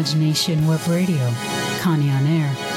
Imagination Web Radio, Connie on Air.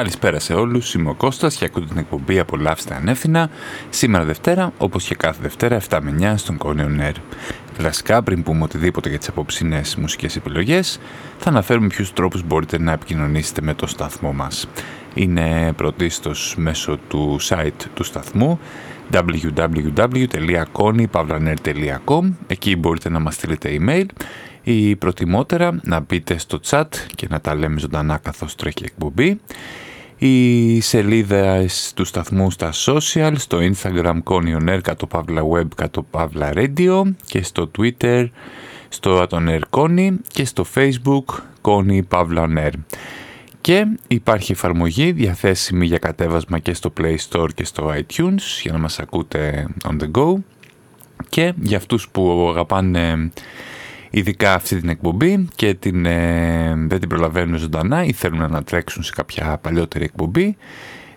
Καλησπέρα σε όλους, είμαι ο Κώστας και ακούτε την εκπομπή «Απολαύστε ανεύθυνα» σήμερα Δευτέρα, όπως και κάθε Δευτέρα 7 με 9 στον Κόνιον Air. Κλασικά, πριν πούμε οτιδήποτε για τις απόψινές μουσικές επιλογές, θα αναφέρουμε ποιους τρόπους μπορείτε να επικοινωνήσετε με το σταθμό μας. Είναι πρωτίστως μέσω του site του σταθμού www.konypavlaner.com Εκεί μπορείτε να μας στείλετε email ή προτιμότερα να μπείτε στο chat και να τα λέμε ζωντανά καθώς τρέχει εκπομπή οι σελίδα του σταθμού στα social, στο Instagram Conny κάτω παύλα web κάτω παύλα radio και στο Twitter στο Atoner Conny και στο Facebook Conny Παύλα Air. Και υπάρχει εφαρμογή διαθέσιμη για κατέβασμα και στο Play Store και στο iTunes για να μας ακούτε on the go και για αυτούς που αγαπάνε ειδικά αυτή την εκπομπή και την, ε, δεν την προλαβαίνουν ζωντανά ή θέλουν να τρέξουν σε κάποια παλιότερη εκπομπή.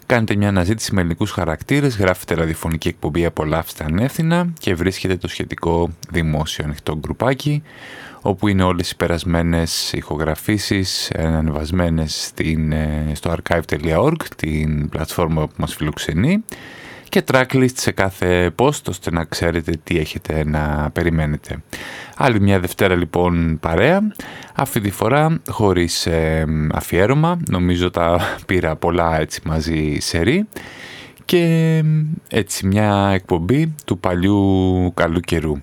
Κάνετε μια αναζήτηση με ελληνικούς χαρακτήρες, γράφετε ραδιοφωνική εκπομπή «Απολαύστε ανεύθυνα» και βρίσκετε το σχετικό δημόσιο ανοιχτό γκρουπάκι όπου είναι όλες οι περασμένες ηχογραφήσεις ανεβασμένες ε, στο archive.org, την πλατφόρμα που μας φιλοξενεί και tracklist σε κάθε post ώστε να ξέρετε τι έχετε να περιμένετε. Άλλη μια Δευτέρα λοιπόν παρέα, αυτή τη φορά χωρίς ε, αφιέρωμα, νομίζω τα πήρα πολλά έτσι μαζί σερή και έτσι μια εκπομπή του παλιού καλού καιρού.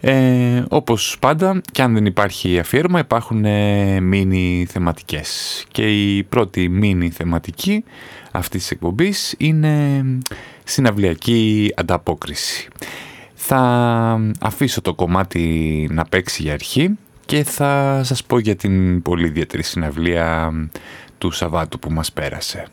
Ε, όπως πάντα και αν δεν υπάρχει αφιέρωμα υπάρχουν ε, μίνι θεματικές και η πρώτη μίνι θεματική αυτής της εκπομπής είναι συναυλιακή ανταπόκριση. Θα αφήσω το κομμάτι να παίξει για αρχή και θα σας πω για την πολύ ιδιαίτερη συναυλία του Σαββάτου που μας πέρασε.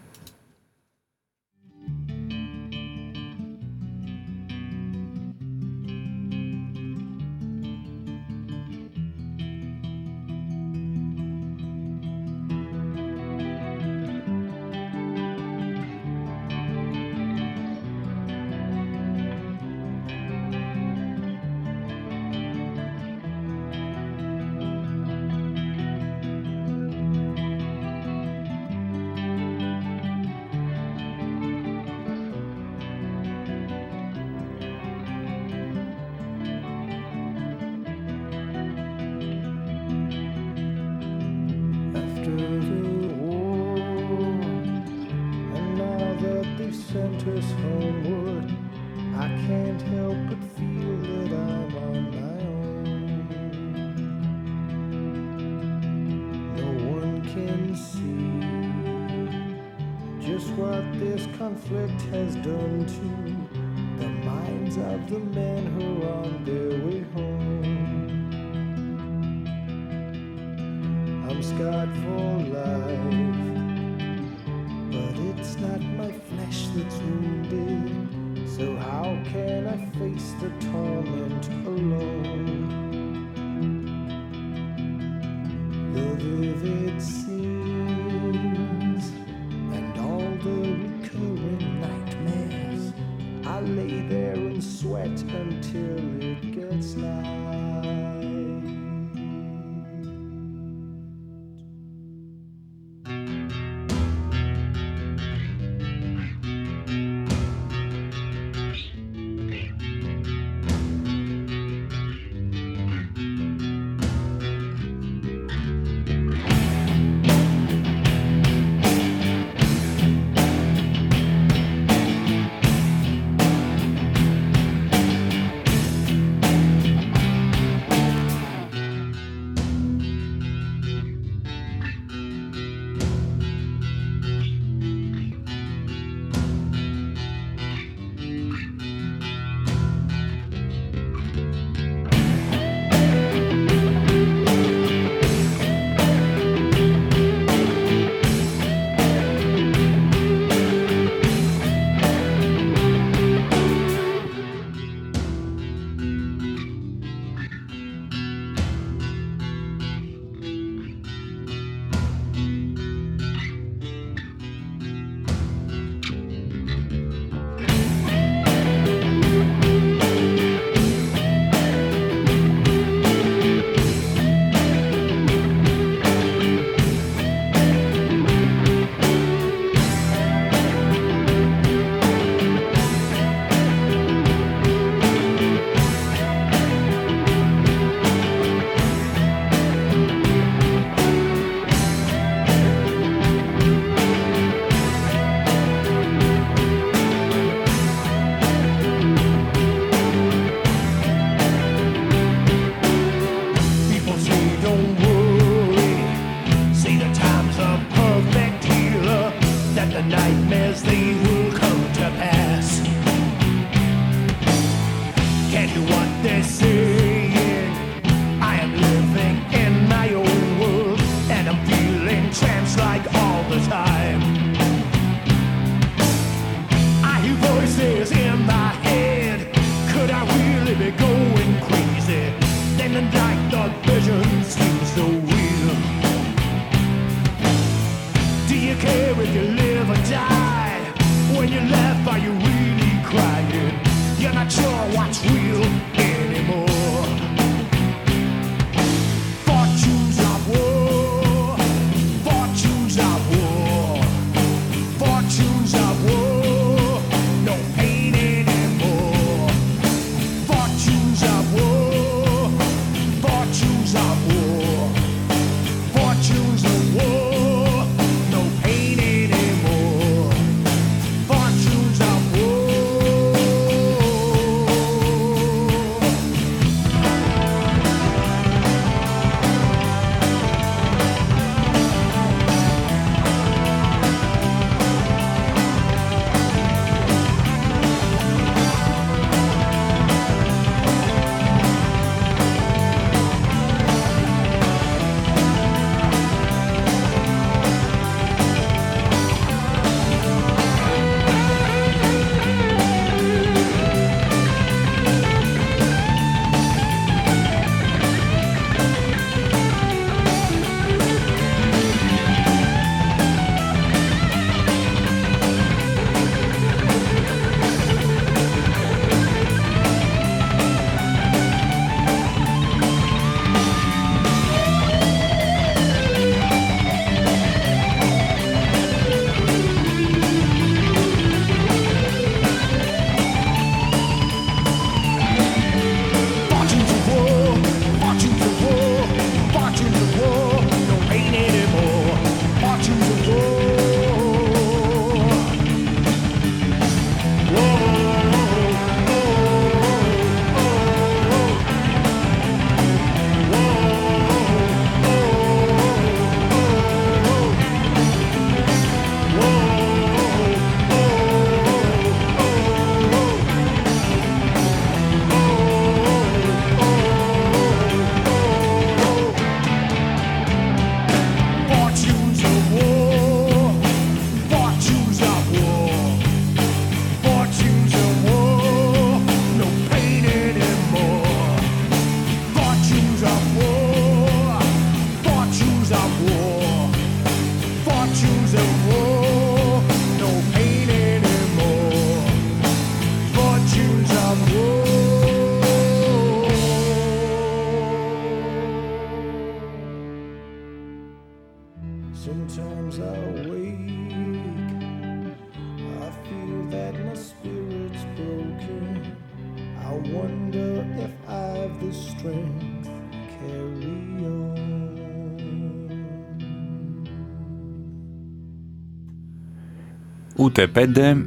Ούτε πέντε,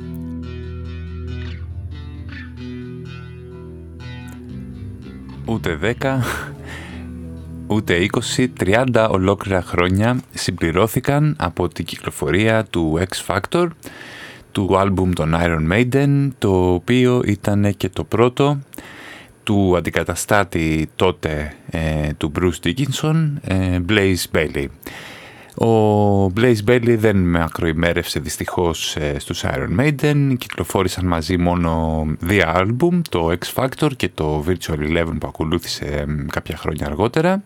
ούτε δέκα, ούτε είκοσι, τριάντα ολόκληρα χρόνια συμπληρώθηκαν από την κυκλοφορία του X Factor, του άλμπουμ των Iron Maiden, το οποίο ήταν και το πρώτο του αντικαταστάτη τότε ε, του Bruce Dickinson, ε, Blaze Bailey. Ο Blaze Bailey δεν με ακροημέρευσε δυστυχώς ε, στους Iron Maiden. Κυκλοφόρησαν μαζί μόνο δύο άλμπουμ, το X Factor και το Virtual Eleven που ακολούθησε κάποια χρόνια αργότερα.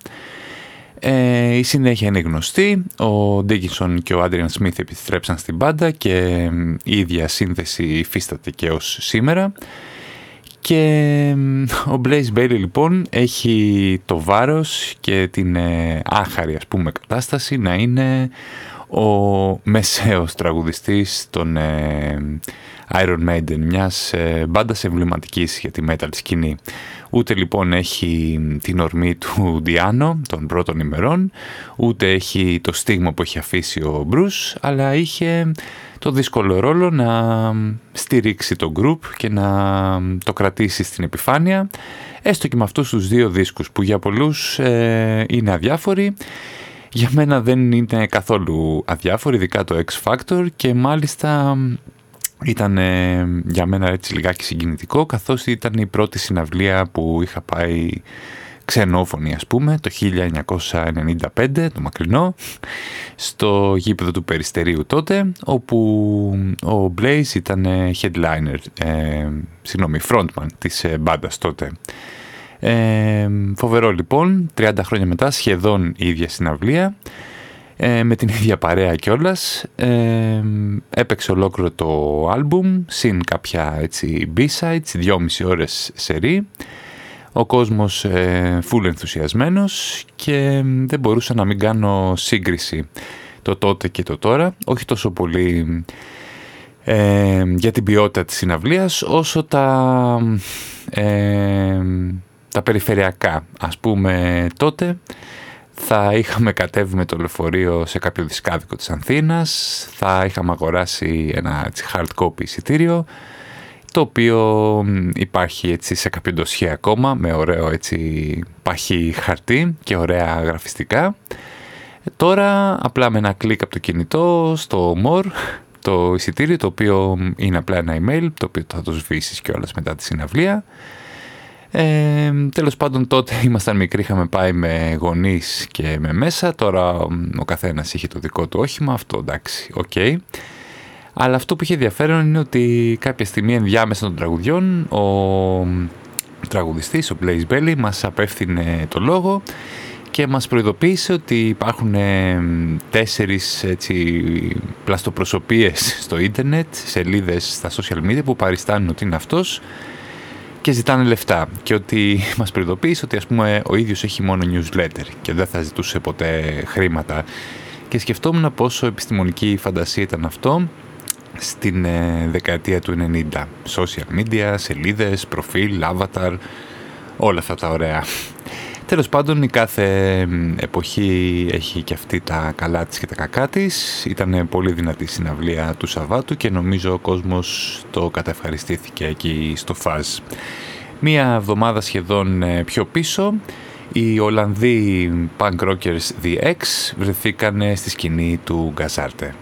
Ε, η συνέχεια είναι γνωστή. Ο Dickinson και ο Adrian Smith επιστρέψαν στην μπάντα και η ίδια σύνθεση υφίσταται και ως σήμερα. Και ο Blaze Bailey λοιπόν έχει το βάρος και την ε, άχαρη ας πούμε κατάσταση να είναι ο μεσαίος τραγουδιστής των ε, Iron Maiden, μιας ε, μπάντας εμβληματικής για τη metal σκηνή. Ούτε λοιπόν έχει την ορμή του Διάνο των πρώτων ημερών, ούτε έχει το στίγμα που έχει αφήσει ο Μπρούς, αλλά είχε το δύσκολο ρόλο να στηρίξει το group και να το κρατήσει στην επιφάνεια, έστω και με αυτούς τους δύο δίσκους που για πολλούς ε, είναι αδιάφοροι. Για μένα δεν είναι καθόλου αδιάφοροι, ειδικά το X Factor και μάλιστα ήταν για μένα έτσι λιγάκι συγκινητικό καθώς ήταν η πρώτη συναυλία που είχα πάει ξενόφωνη ας πούμε το 1995 το μακρινό στο γήπεδο του Περιστερίου τότε όπου ο Blaze ήταν headliner ε, συγγνώμη frontman της ε, μπάντας τότε. Ε, φοβερό λοιπόν 30 χρόνια μετά σχεδόν η ίδια συναυλία ε, με την ίδια παρέα κιόλας ε, έπαιξε ολόκληρο το άλμπουμ συν κάποια έτσι b-sides δυόμιση ώρες σερί ο κόσμος ε, φουλ ενθουσιασμένος και δεν μπορούσα να μην κάνω σύγκριση το τότε και το τώρα, όχι τόσο πολύ ε, για την ποιότητα της συναυλίας όσο τα, ε, τα περιφερειακά. Ας πούμε τότε θα είχαμε κατέβει με το λεωφορείο σε κάποιο δισκάδικο της Ανθήνας, θα είχαμε αγοράσει ένα έτσι, hard copy εισιτήριο, το οποίο υπάρχει έτσι σε κάποιο ντοσιέ ακόμα με ωραίο έτσι παχύ χαρτί και ωραία γραφιστικά. Τώρα απλά με ένα κλικ από το κινητό στο More το εισιτήριο το οποίο είναι απλά ένα email το οποίο θα το σβήσεις κιόλας μετά τη συναυλία. Ε, τέλος πάντων τότε ήμασταν μικροί, είχαμε πάει με γονείς και με μέσα, τώρα ο καθένας είχε το δικό του όχημα, αυτό εντάξει, OK. Okay. Αλλά αυτό που είχε ενδιαφέρον είναι ότι κάποια στιγμή ενδιάμεσα των τραγουδιών ο τραγουδιστής, ο Blaze Bayley, μας απηύθυνε το λόγο και μας προειδοποίησε ότι υπάρχουν ε, τέσσερις έτσι, πλαστοπροσωπείες στο ίντερνετ, σελίδες στα social media που παριστάνουν ότι είναι αυτός και ζητάνε λεφτά και ότι μας προειδοποίησε ότι ας πούμε ο ίδιος έχει μόνο newsletter και δεν θα ζητούσε ποτέ χρήματα και σκεφτόμουν πόσο επιστημονική φαντασία ήταν αυτό στην ε, δεκαετία του 90. Social media, σελίδες, προφίλ, avatar, όλα αυτά τα ωραία. Τέλος πάντων η κάθε εποχή έχει και αυτή τα καλά της και τα κακά της. Ήταν πολύ δυνατή συναυλία του Σαββάτου και νομίζω ο κόσμος το καταευχαριστήθηκε εκεί στο ΦΑΖ. Μία εβδομάδα σχεδόν ε, πιο πίσω οι Ολλανδοί punk rockers The X βρεθήκαν στη σκηνή του Γκαζάρτε.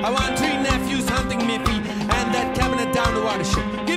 I want three nephews hunting Miffy and that cabinet down the. Give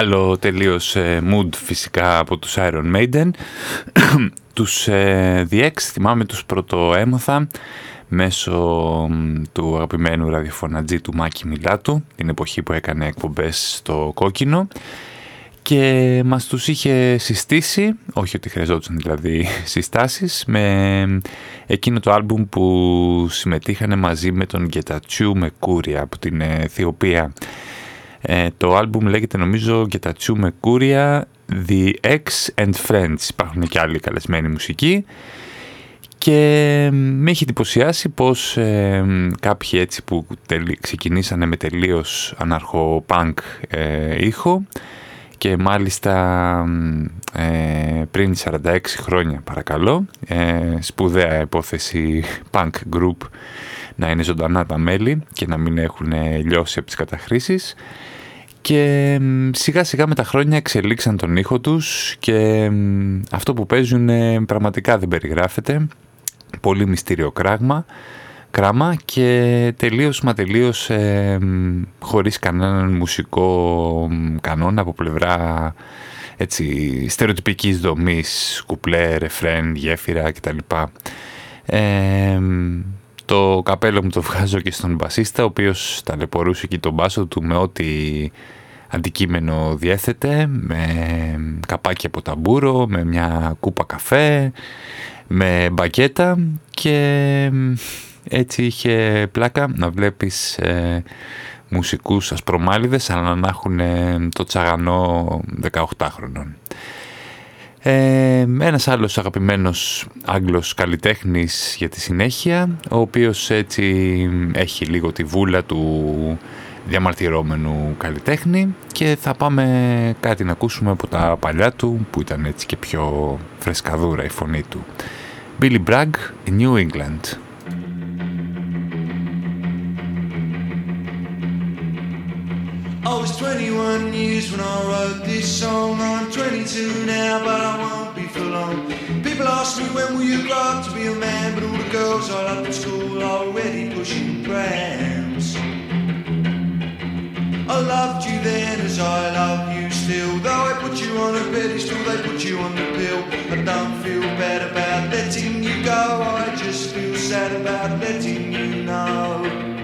Άλλο τελείως ε, mood φυσικά από τους Iron Maiden. τους ε, The X, θυμάμαι τους πρωτοέμαθα μέσω μ, του αγαπημένου ραδιοφωνατζή του Μάκη Μιλάτου, την εποχή που έκανε εκπομπές στο Κόκκινο και μας τους είχε συστήσει, όχι ότι χρειαζόταν δηλαδή συστάσεις, με εκείνο το άλμπουμ που συμμετείχαν μαζί με τον Γκετατσού Μεκούρια από την Αιθιοπία. Ε, το άλμπουμ λέγεται νομίζω Γκετατσού Μεκούρια The X and Friends. Υπάρχουν και άλλοι καλεσμένοι μουσικοί. Και με έχει εντυπωσιάσει πως ε, κάποιοι έτσι που τελει- ξεκινήσανε με τελείως αναρχο-punk ε, ήχο και μάλιστα ε, πριν 46 χρόνια παρακαλώ ε, σπουδαία υπόθεση punk group να είναι ζωντανά τα μέλη και να μην έχουν λιώσει από τις καταχρήσεις και μ, σιγά σιγά με τα χρόνια εξελίξαν τον ήχο τους και μ, αυτό που παίζουν ε, πραγματικά δεν περιγράφεται πολύ μυστήριο κράγμα κράμα και τελείως μα τελείως ε, μ, χωρίς κανέναν μουσικό μ, κανόνα από πλευρά έτσι, στερεοτυπικής δομής, κουπλέ, ρεφρέν, γέφυρα κτλ. Ε, μ, το καπέλο μου το βγάζω και στον μπασίστα, ο οποίος ταλαιπωρούσε εκεί τον μπάσο του με ό,τι αντικείμενο διέθετε, με καπάκι από ταμπούρο, με μια κούπα καφέ, με μπακέτα και έτσι είχε πλάκα να βλέπεις ε, μουσικούς ασπρομάλιδες αλλά να έχουν ε, το τσαγανό 18χρονων. Ε, ένας άλλος αγαπημένος Άγγλος καλλιτέχνης για τη συνέχεια, ο οποίος έτσι έχει λίγο τη βούλα του διαμαρτυρόμενου καλλιτέχνη και θα πάμε κάτι να ακούσουμε από τα παλιά του που ήταν έτσι και πιο φρεσκαδούρα η φωνή του. Billy Bragg, New England. 21 years when I wrote this song. I'm 22 now, but I won't be for long. People ask me when will you grow up to be a man, but all the girls I loved at school are already pushing prams. I loved you then as I love you still. Though I put you on a pedestal, they put you on the pill. I don't feel bad about letting you go. I just feel sad about letting you know.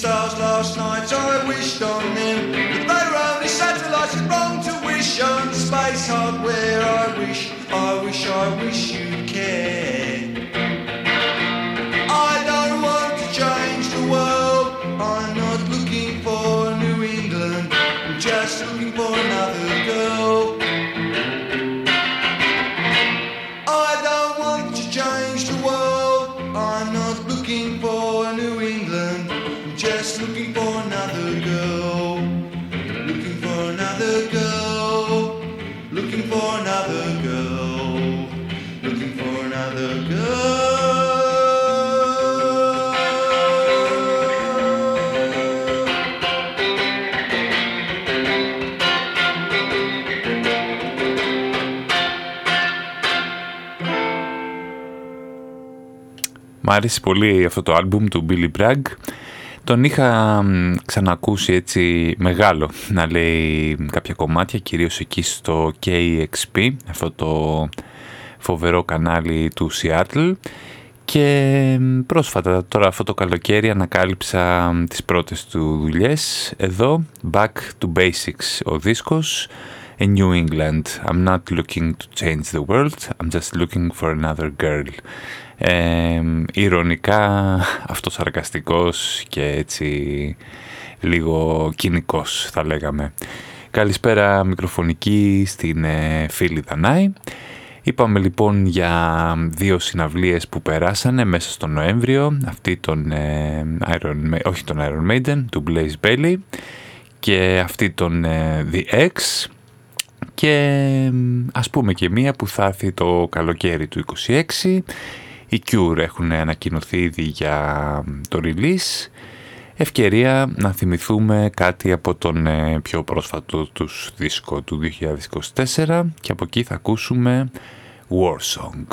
Stars last night. I wished on them, but they were only satellites. It's wrong to wish on space hardware. I wish, I wish, I wish you'd care. Μ' άρεσε πολύ αυτό το άλμπουμ του Billy Bragg. Τον είχα μ, ξανακούσει έτσι μεγάλο να λέει κάποια κομμάτια, κυρίως εκεί στο KXP, αυτό το φοβερό κανάλι του Seattle. Και μ, πρόσφατα τώρα αυτό το καλοκαίρι ανακάλυψα μ, τις πρώτες του δουλειές. Εδώ, Back to Basics ο δίσκος. A New England. I'm not looking to change the world. I'm just looking for another girl. Ε, ηρωνικά αυτοσαρκαστικός και έτσι λίγο κοινικός θα λέγαμε. Καλησπέρα μικροφωνική στην ε, φίλη Δανάη. Είπαμε λοιπόν για δύο συναυλίες που περάσανε μέσα στο Νοέμβριο, αυτή τον, ε, Iron, Ma- όχι τον Iron Maiden, του Blaze Bailey και αυτή τον ε, The X και μ, ας πούμε και μία που θα έρθει το καλοκαίρι του 26 οι Cure έχουν ανακοινωθεί ήδη για το release ευκαιρία να θυμηθούμε κάτι από τον ε, πιο πρόσφατο τους δίσκο του 2024 και από εκεί θα ακούσουμε War Song.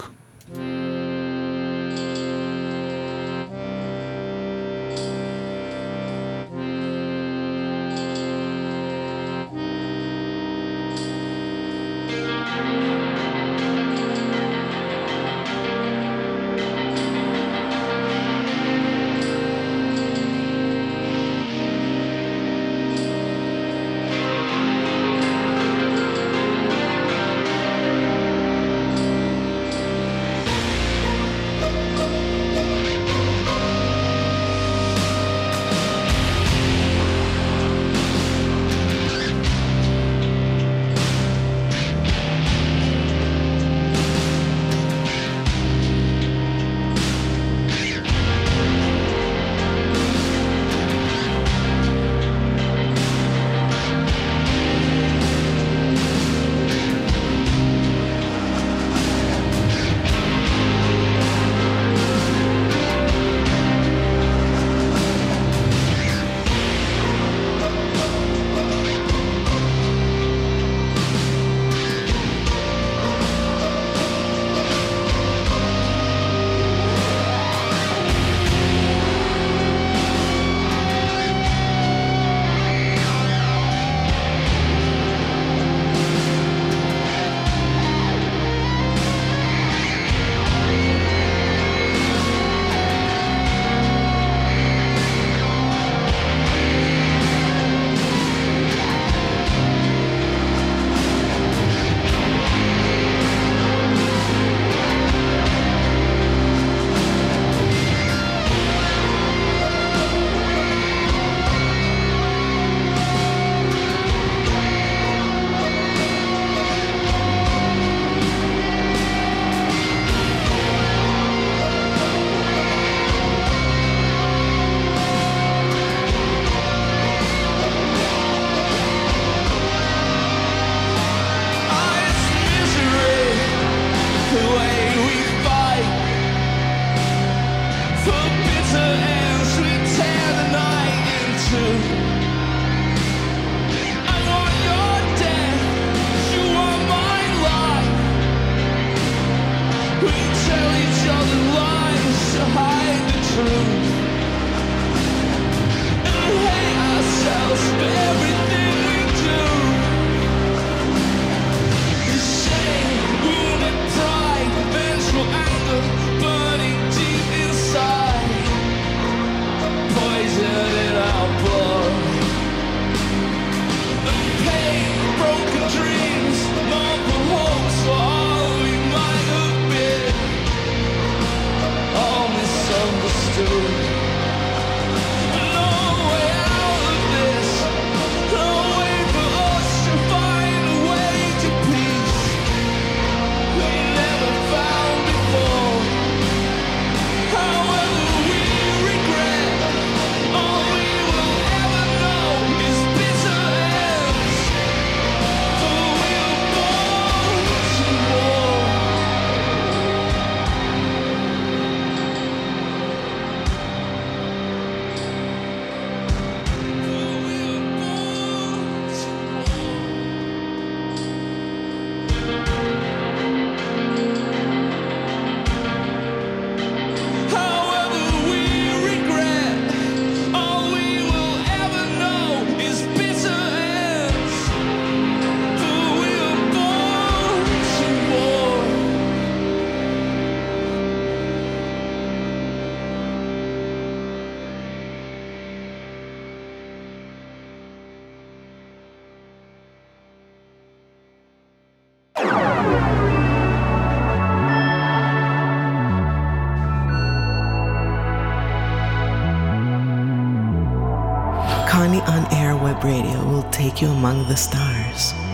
Radio will take you among the stars.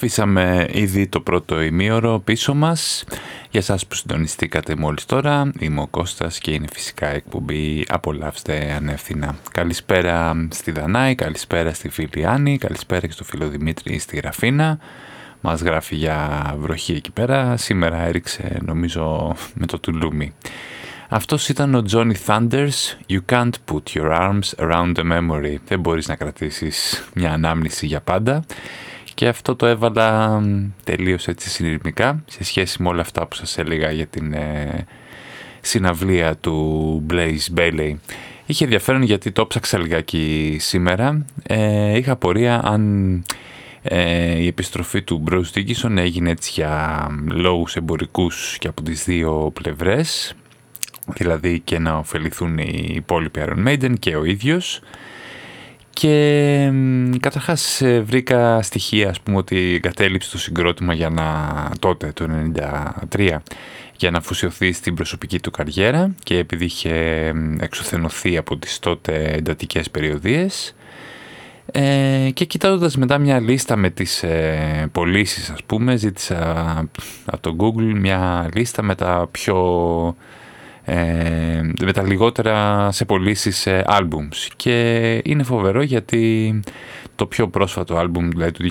Αφήσαμε ήδη το πρώτο ημίωρο πίσω μας. Για σας που συντονιστήκατε μόλις τώρα, είμαι ο Κώστας και είναι φυσικά εκπομπή «Απολαύστε ανεύθυνα». Καλησπέρα στη Δανάη, καλησπέρα στη φίλη Άννη, καλησπέρα και στο φίλο Δημήτρη στη Γραφίνα. Μας γράφει για βροχή εκεί πέρα, σήμερα έριξε νομίζω με το τουλούμι. Αυτός ήταν ο Johnny Thunders, «You can't put your arms around a memory». Δεν μπορείς να κρατήσεις μια ανάμνηση για πάντα. Και αυτό το έβαλα τελείως έτσι συνειρμικά σε σχέση με όλα αυτά που σας έλεγα για την ε, συναυλία του Blaze Bailey. Είχε ενδιαφέρον γιατί το ψάξα λιγάκι σήμερα. Ε, είχα πορεία αν ε, η επιστροφή του Bruce Dickinson έγινε έτσι για λόγους εμπορικούς και από τις δύο πλευρές. Δηλαδή και να ωφεληθούν οι υπόλοιποι Iron Maiden και ο ίδιος Και καταρχάς ε, βρήκα στοιχεία, ας πούμε, ότι κατέληψε το συγκρότημα για να, τότε, το 1993, για να αφουσιωθεί στην προσωπική του καριέρα και επειδή είχε εξουθενωθεί από τις τότε εντατικές περιοδίες. Ε, και κοιτάζοντας μετά μια λίστα με τις ε, πωλήσεις, ας πούμε, ζήτησα από το Google μια λίστα με τα πιο ε, με τα λιγότερα σε πωλήσει σε albums και είναι φοβερό γιατί το πιο πρόσφατο άλμπουμ δηλαδή του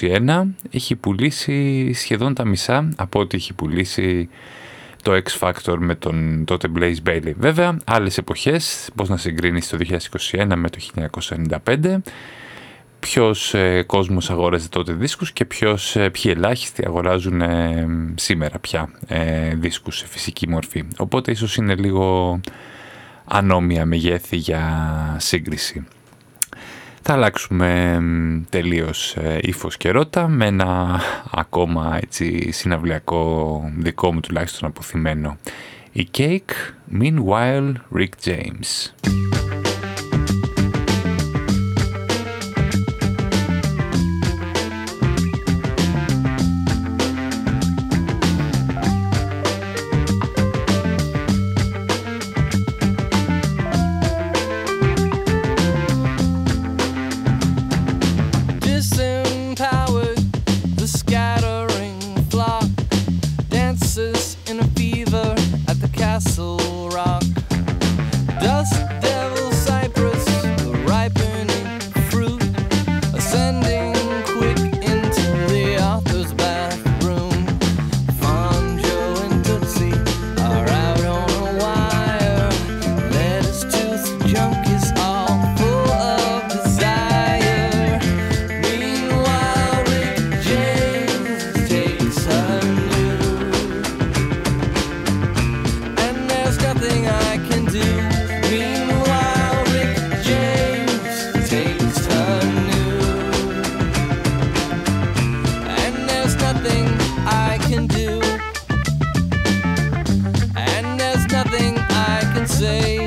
2021 έχει πουλήσει σχεδόν τα μισά από ό,τι έχει πουλήσει το X Factor με τον τότε Blaze Bailey. Βέβαια, άλλες εποχές, πώς να συγκρίνεις το 2021 με το 1995 ποιος ε, κόσμος αγόραζε τότε δίσκους και ποιος, ε, ποιοι ελάχιστοι αγοράζουν ε, σήμερα πια ε, δίσκους σε φυσική μορφή. Οπότε ίσως είναι λίγο ανώμια μεγέθη για σύγκριση. Θα αλλάξουμε τελείως ε, ύφος και ρότα με ένα ακόμα έτσι συναυλιακό δικό μου τουλάχιστον αποθυμένο. Η Cake, Meanwhile Rick James. say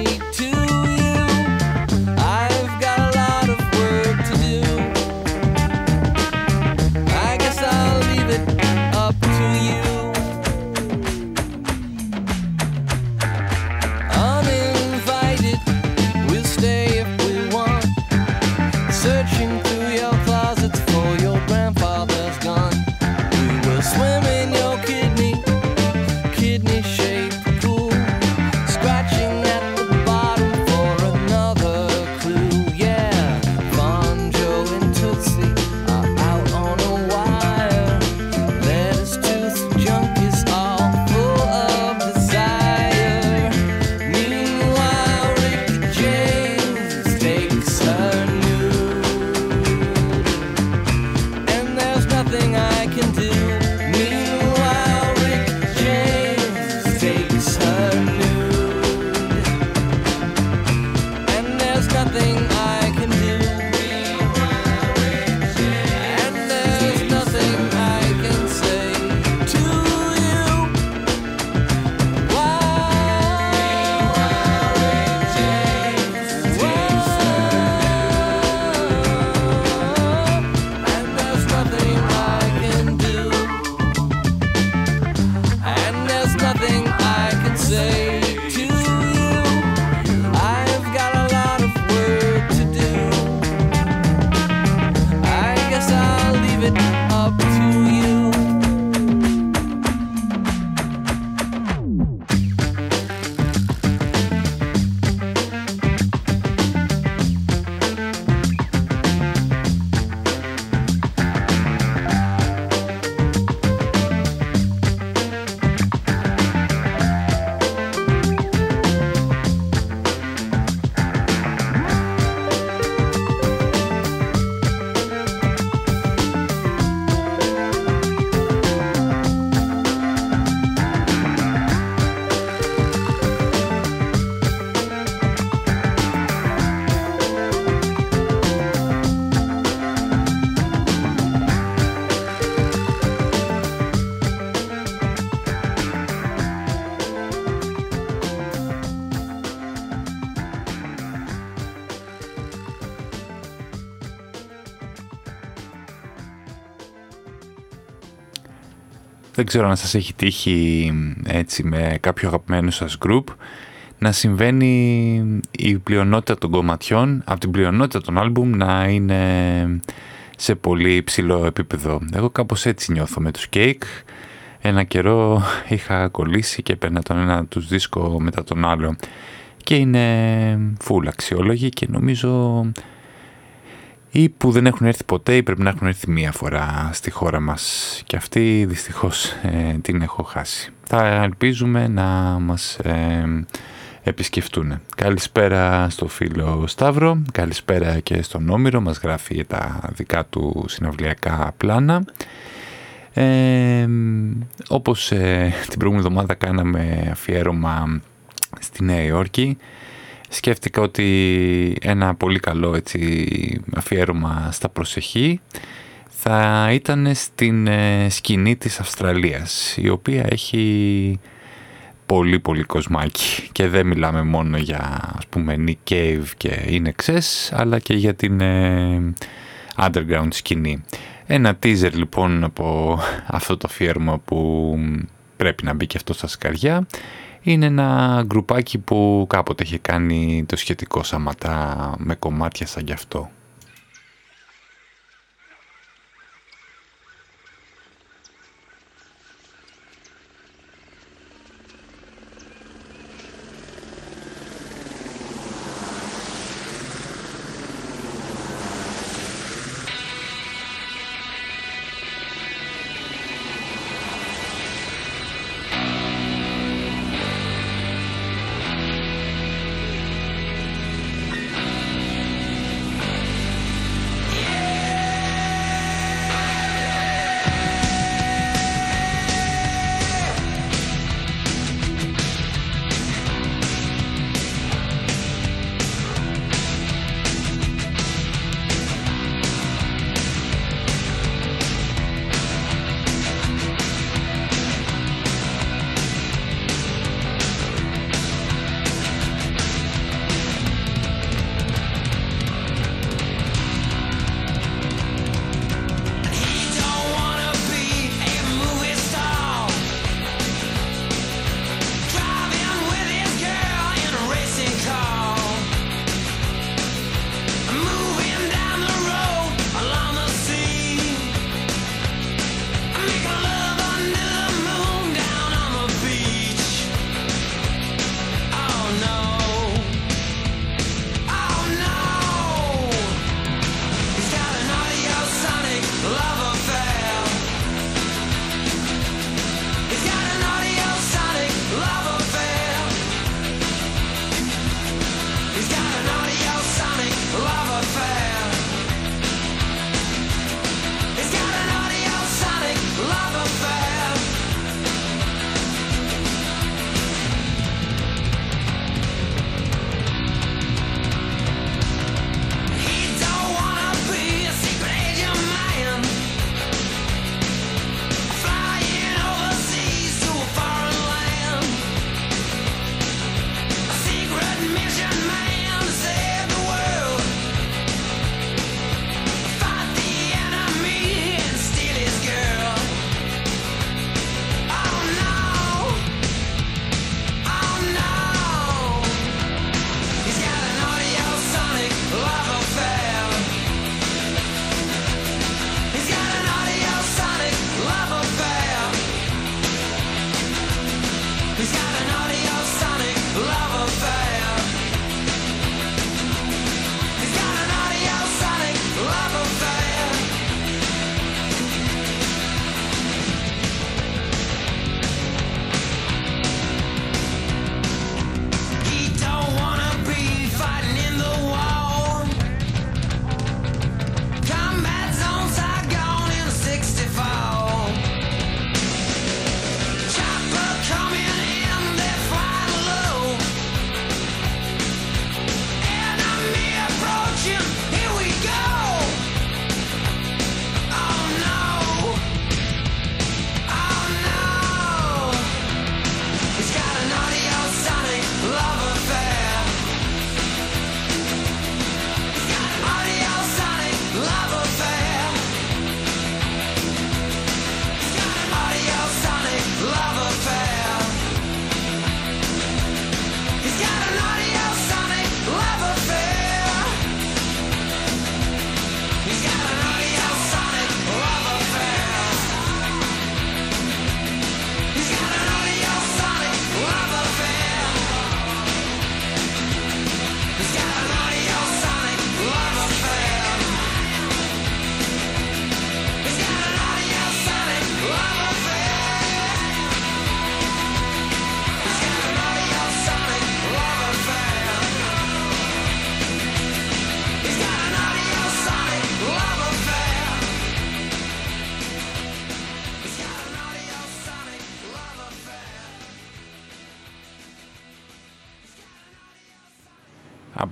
δεν ξέρω αν σας έχει τύχει έτσι με κάποιο αγαπημένο σας group να συμβαίνει η πλειονότητα των κομματιών από την πλειονότητα των άλμπουμ να είναι σε πολύ υψηλό επίπεδο. Εγώ κάπως έτσι νιώθω με τους Cake. Ένα καιρό είχα κολλήσει και έπαιρνα τον ένα τους δίσκο μετά τον άλλο και είναι full αξιόλογοι και νομίζω ή που δεν έχουν έρθει ποτέ ή πρέπει να έχουν έρθει μία φορά στη χώρα μας και αυτή δυστυχώς ε, την έχω χάσει. Θα ελπίζουμε να μας ε, επισκεφτούν. Καλησπέρα στο φίλο Σταύρο, καλησπέρα και στον Όμηρο, μας γράφει τα δικά του συναυλιακά πλάνα. Ε, όπως ε, την προηγούμενη εβδομάδα κάναμε αφιέρωμα στη Νέα Υόρκη, σκέφτηκα ότι ένα πολύ καλό έτσι, αφιέρωμα στα προσεχή θα ήταν στην ε, σκηνή της Αυστραλίας, η οποία έχει πολύ πολύ κοσμάκι και δεν μιλάμε μόνο για ας πούμε Nick Cave και In αλλά και για την ε, underground σκηνή. Ένα teaser λοιπόν από αυτό το αφιέρωμα που πρέπει να μπει και αυτό στα σκαριά είναι ένα γκρουπάκι που κάποτε είχε κάνει το σχετικό σαματά με κομμάτια σαν γι' αυτό.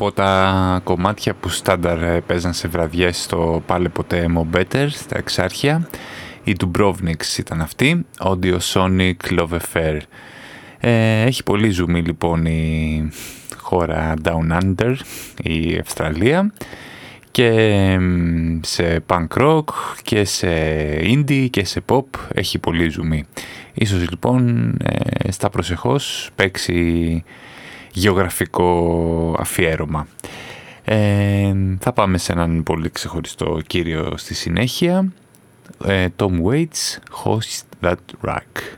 Από τα κομμάτια που στάνταρ παίζαν σε βραδιές στο «Πάλε ποτέ Mo Better» στα εξάρχεια, η Dubrovniks ήταν αυτή, Audio Sonic Love Affair. Ε, έχει πολύ ζουμί λοιπόν η χώρα Down Under, η Αυστραλία και σε punk rock και σε indie και σε pop έχει πολύ ζουμί. Ίσως λοιπόν ε, στα προσεχώς παίξει γεωγραφικό αφιέρωμα. Ε, θα πάμε σε έναν πολύ ξεχωριστό κύριο στη συνέχεια. Ε, Tom Waits, Host That Rack.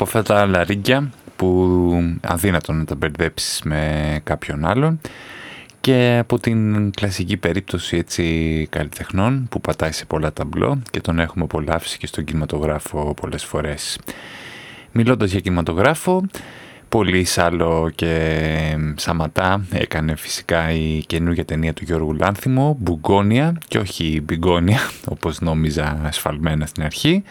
Από αυτά τα λαρίγκια που αδύνατο να τα μπερδέψεις με κάποιον άλλον και από την κλασική περίπτωση έτσι καλλιτεχνών που πατάει σε πολλά ταμπλό και τον έχουμε απολαύσει και στον κινηματογράφο πολλές φορές. Μιλώντας για κινηματογράφο, Πολύ Σάλο και Σαματά έκανε φυσικά η καινούργια ταινία του Γιώργου Λάνθιμο, Μπουγκόνια και όχι Μπιγκόνια όπως νόμιζα ασφαλμένα στην αρχή.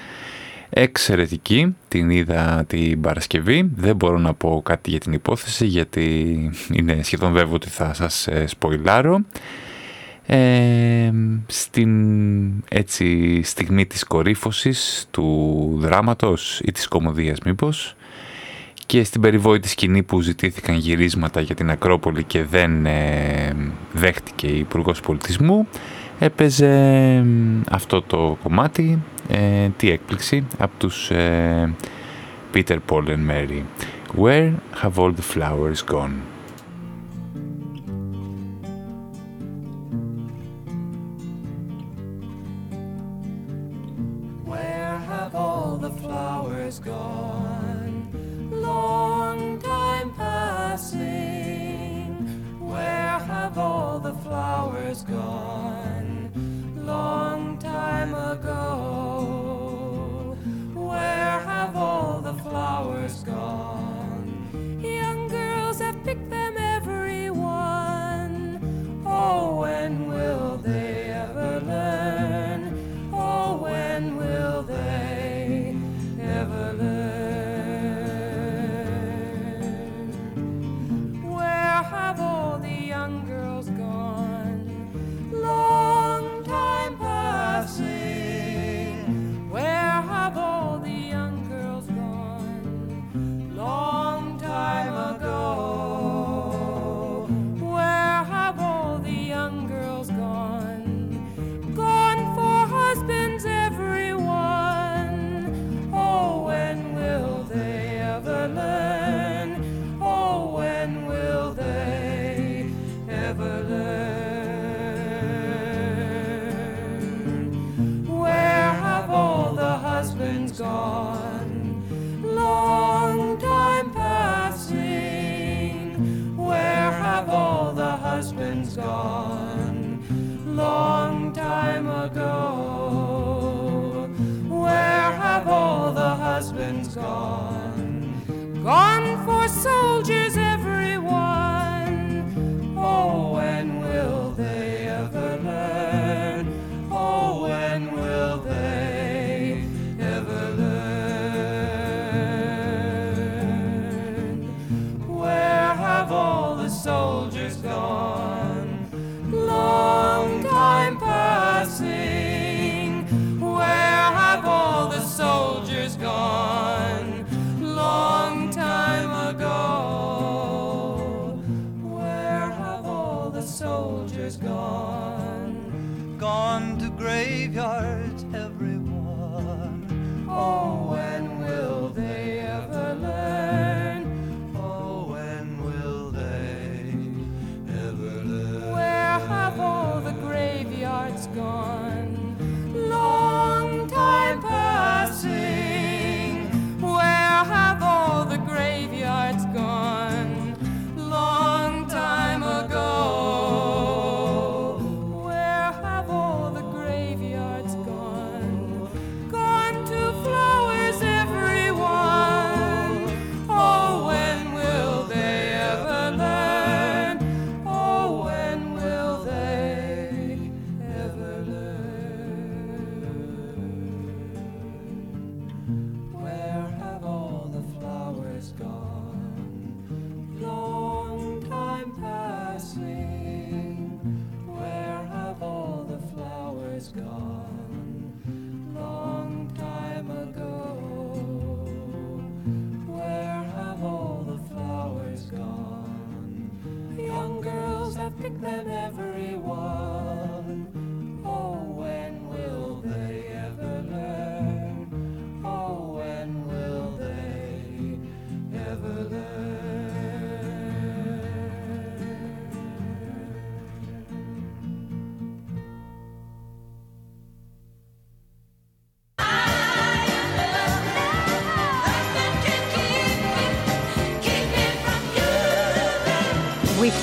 Εξαιρετική, την είδα την Παρασκευή, δεν μπορώ να πω κάτι για την υπόθεση γιατί είναι σχεδόν βέβαιο ότι θα σας ε, σποιλάρω. Ε, στην έτσι στιγμή της κορύφωσης του δράματος ή της κομμωδίας μήπως και στην περιβόητη σκηνή που ζητήθηκαν γυρίσματα για την Ακρόπολη και δεν ε, δέχτηκε η υπουργός Πολιτισμού έπαιζε αυτό το κομμάτι, ε, τι έκπληξη, από τους ε, Peter, Paul and Mary. Where have all the flowers gone? Where have all the flowers gone? Long time passing. Where have all the flowers gone? Long time ago. Where have all the flowers gone? Young girls have picked them, every one. Oh, when will they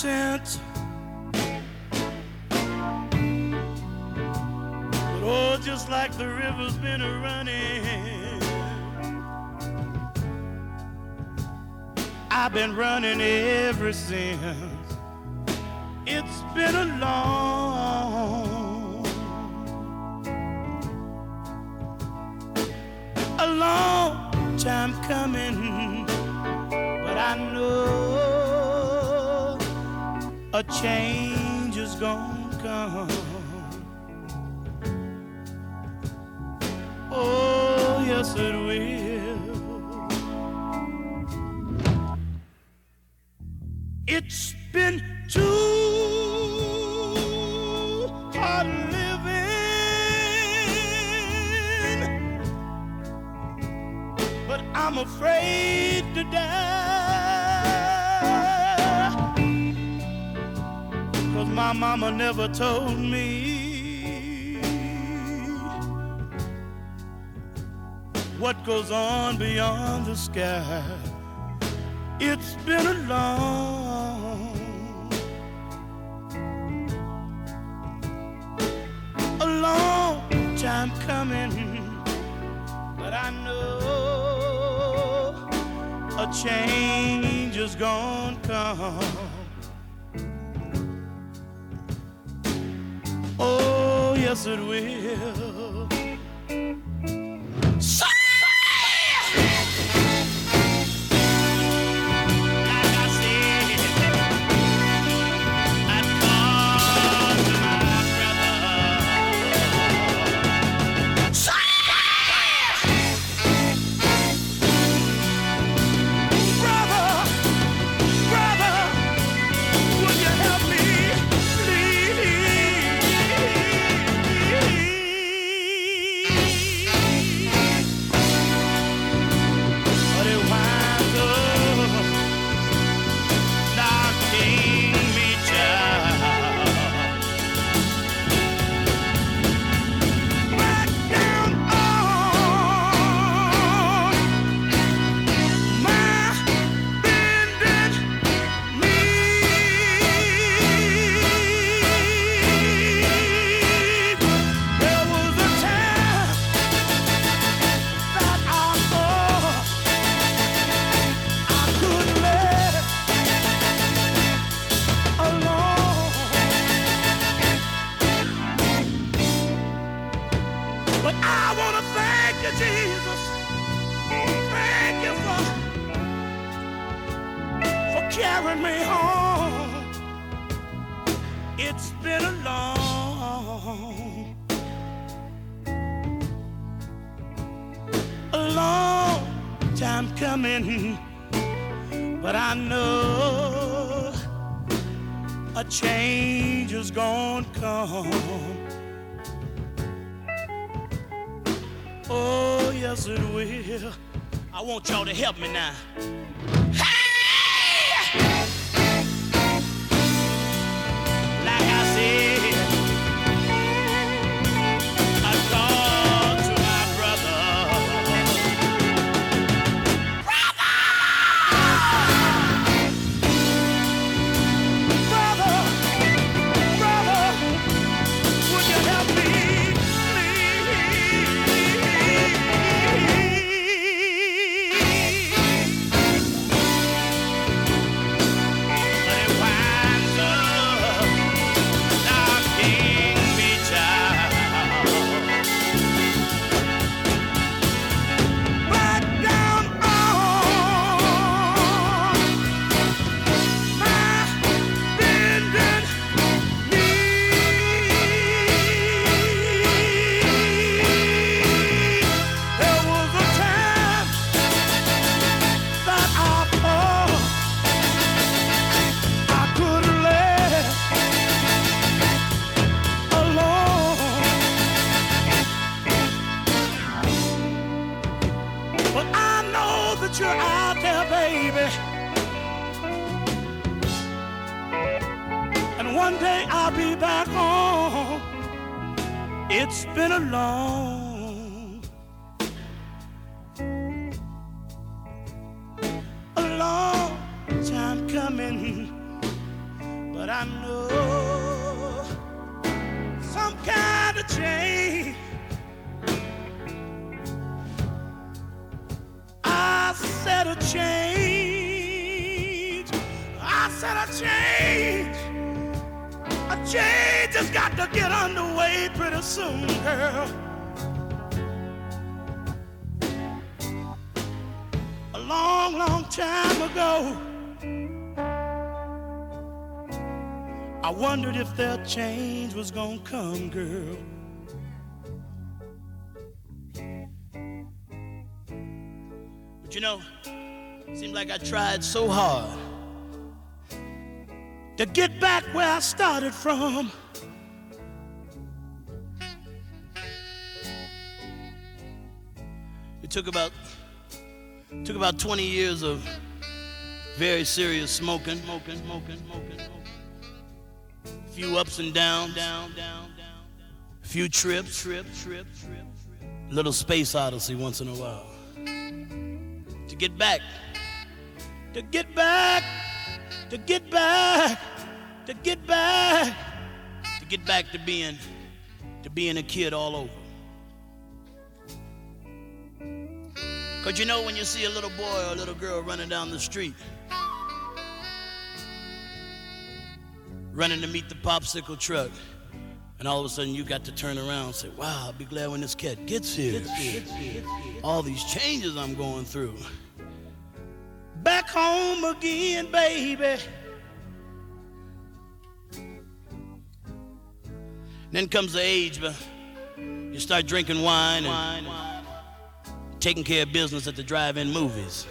chance. But oh, just like the river's been a running, I've been running ever since. It's been a long a change is gonna come. Oh, yes, it will. on beyond the sky. It's been a long, a long time coming, but I know a change is gonna come. Oh, yes, it will. But you know, seemed like I tried so hard to get back where I started from. It took about took about 20 years of very serious smoking, smoking, smoking, smoking, smoking. A few ups and downs, down, down, down, A few trips, trip, trip, trip, trip. Little space odyssey once in a while. To get back, to get back, to get back, to get back, to get back to being, to being a kid all over. Cause you know when you see a little boy or a little girl running down the street, running to meet the popsicle truck, and all of a sudden you got to turn around and say, wow, I'll be glad when this cat gets here. All these changes I'm going through. Back home again, baby. Then comes the age, but you start drinking wine and taking care of business at the drive-in movies.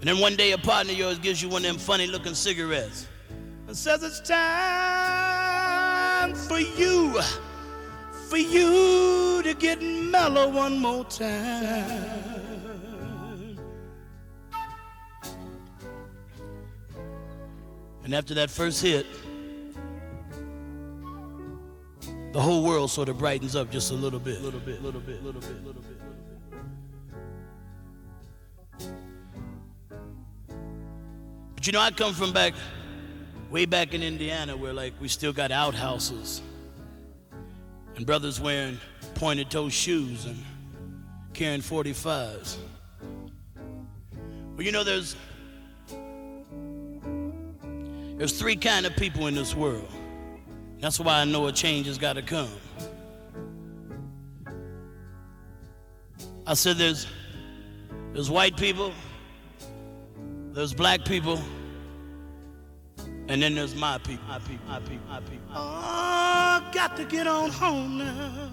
And then one day a partner of yours gives you one of them funny looking cigarettes and says it's time for you, for you to get mellow one more time. And after that first hit, the whole world sort of brightens up just a little bit. Little bit, little bit, little bit, little bit, little bit. But you know, I come from back, way back in Indiana, where like we still got outhouses and brothers wearing pointed toe shoes and carrying 45s. Well, you know, there's there's three kind of people in this world. That's why I know a change has got to come. I said there's there's white people, there's black people, and then there's my people. My people, my people, my people. Oh, got to get on home now.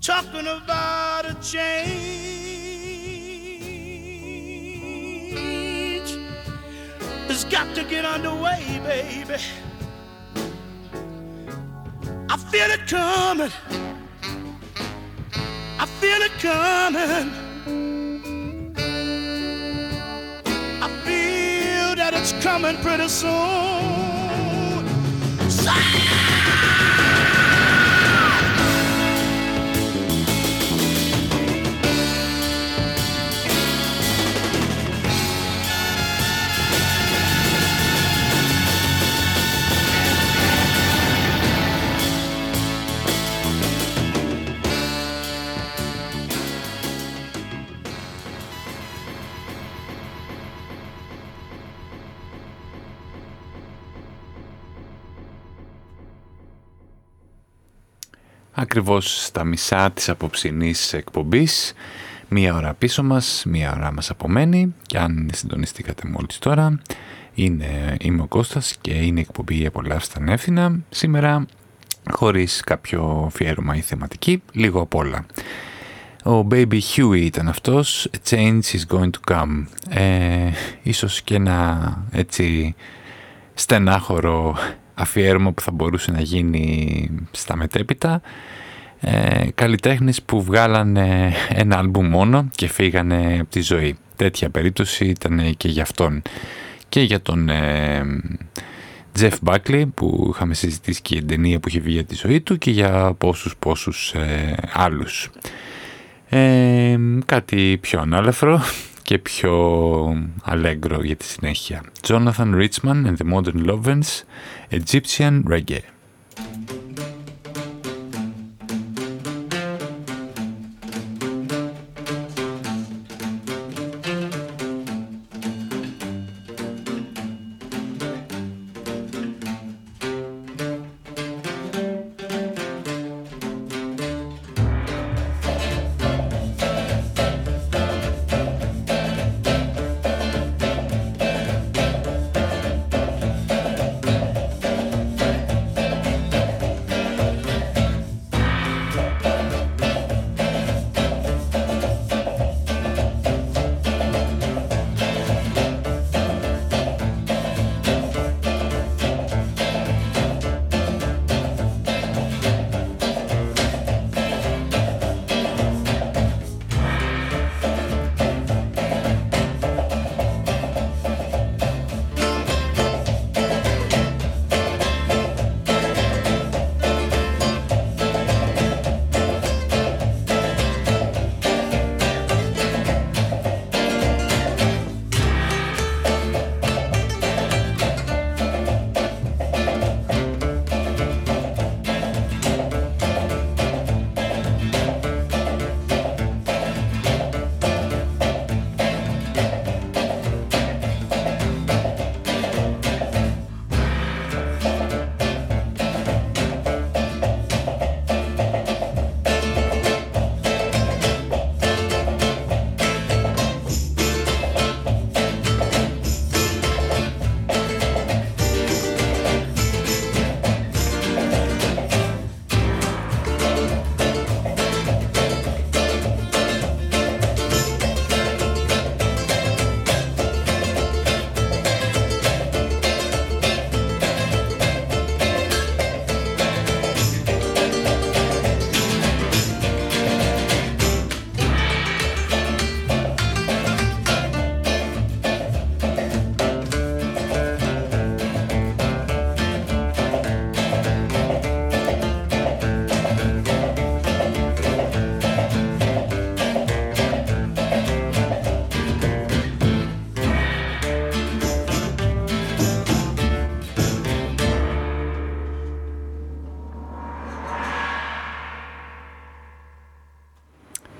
Talking about a change. It's got to get underway, baby. I feel it coming. I feel it coming. It's coming pretty soon. Ακριβώς στα μισά της απόψινής εκπομπής, μία ώρα πίσω μας, μία ώρα μας απομένει και αν συντονιστήκατε μόλις τώρα, είναι, είμαι ο Κώστας και είναι η εκπομπή «Απολαύστα Νεύθυνα». Σήμερα χωρίς κάποιο αφιέρωμα ή θεματική, λίγο απ' όλα. Ο Baby Huey ήταν αυτός, A Change is going to come. Ε, ίσως και ένα έτσι στενάχωρο αφιέρωμα που θα μπορούσε να γίνει στα μετέπειτα. ε, καλλιτέχνες που βγάλανε ένα άλμπου μόνο και φύγανε από τη ζωή. Τέτοια περίπτωση ήταν και για αυτόν και για τον ε, Jeff Buckley που είχαμε συζητήσει και η ταινία που είχε βγει για τη ζωή του και για πόσους πόσους ε, άλλους. Ε, κάτι πιο ανάλαφρο και πιο αλέγκρο για τη συνέχεια. Jonathan Richman and the Modern Lovens, Egyptian Reggae.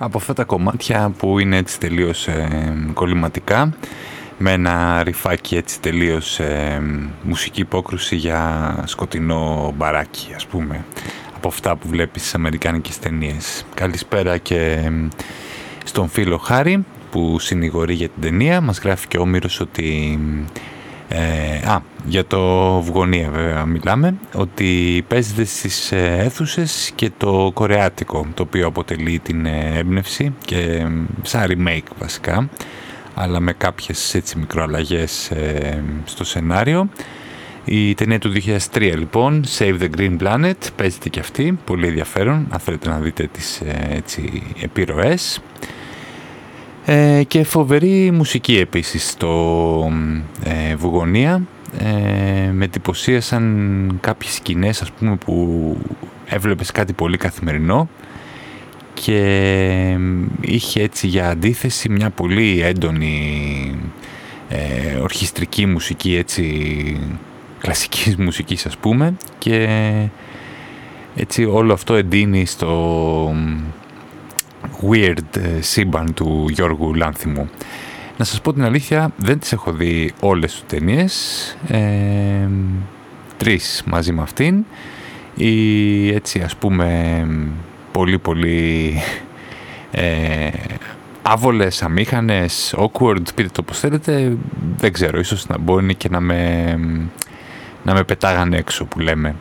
Από αυτά τα κομμάτια που είναι έτσι τελείως ε, κολληματικά με ένα ρηφάκι έτσι τελείως ε, μουσική υπόκρουση για σκοτεινό μπαράκι ας πούμε από αυτά που βλέπεις στις αμερικάνικες ταινίες. Καλησπέρα και στον φίλο Χάρη που συνηγορεί για την ταινία. Μας γράφει και ο Όμηρος ότι ε, α, για το Βουγωνία βέβαια μιλάμε, ότι παίζεται στις ε, αίθουσες και το κορεάτικο, το οποίο αποτελεί την ε, έμπνευση και σαν remake βασικά, αλλά με κάποιες έτσι μικροαλλαγές στο σενάριο. Η ταινία του 2003 λοιπόν, Save the Green Planet, παίζεται και αυτή, πολύ ενδιαφέρον, αν θέλετε να δείτε τις έτσι, επιρροές. Ε, και φοβερή μουσική επίσης στο ε, Βουγονία. Ε, με εντυπωσίασαν κάποιες σκηνές ας πούμε που έβλεπες κάτι πολύ καθημερινό και είχε έτσι για αντίθεση μια πολύ έντονη ε, ορχιστρική μουσική έτσι κλασικής μουσικής ας πούμε και έτσι όλο αυτό εντείνει στο weird ε, σύμπαν του Γιώργου Λάνθιμου. Να σας πω την αλήθεια, δεν τις έχω δει όλες τις ταινίες. Ε, τρεις μαζί με αυτήν. Οι έτσι ας πούμε πολύ πολύ ε, άβολες, αμήχανες, awkward, πείτε το πως θέλετε, δεν ξέρω, ίσως να μπορεί και να με, να με πετάγανε έξω που λέμε.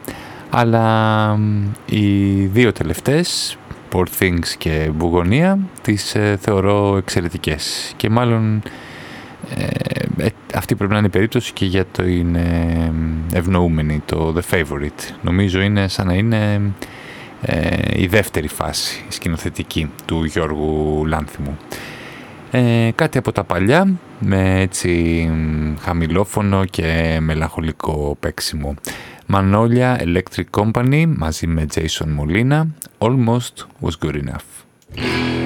Αλλά οι δύο τελευταίες Poor Things και Μπουγωνία τις ε, θεωρώ εξαιρετικές και μάλλον ε, ε, αυτή πρέπει να είναι η περίπτωση και για το είναι ευνοούμενη, το The Favorite. Νομίζω είναι σαν να είναι ε, η δεύτερη φάση σκηνοθετική του Γιώργου Λάνθιμου. Ε, κάτι από τα παλιά με έτσι χαμηλόφωνο και μελαγχολικό παίξιμο. Μανόλια Electric Company μαζί με Jason Molina Almost was good enough.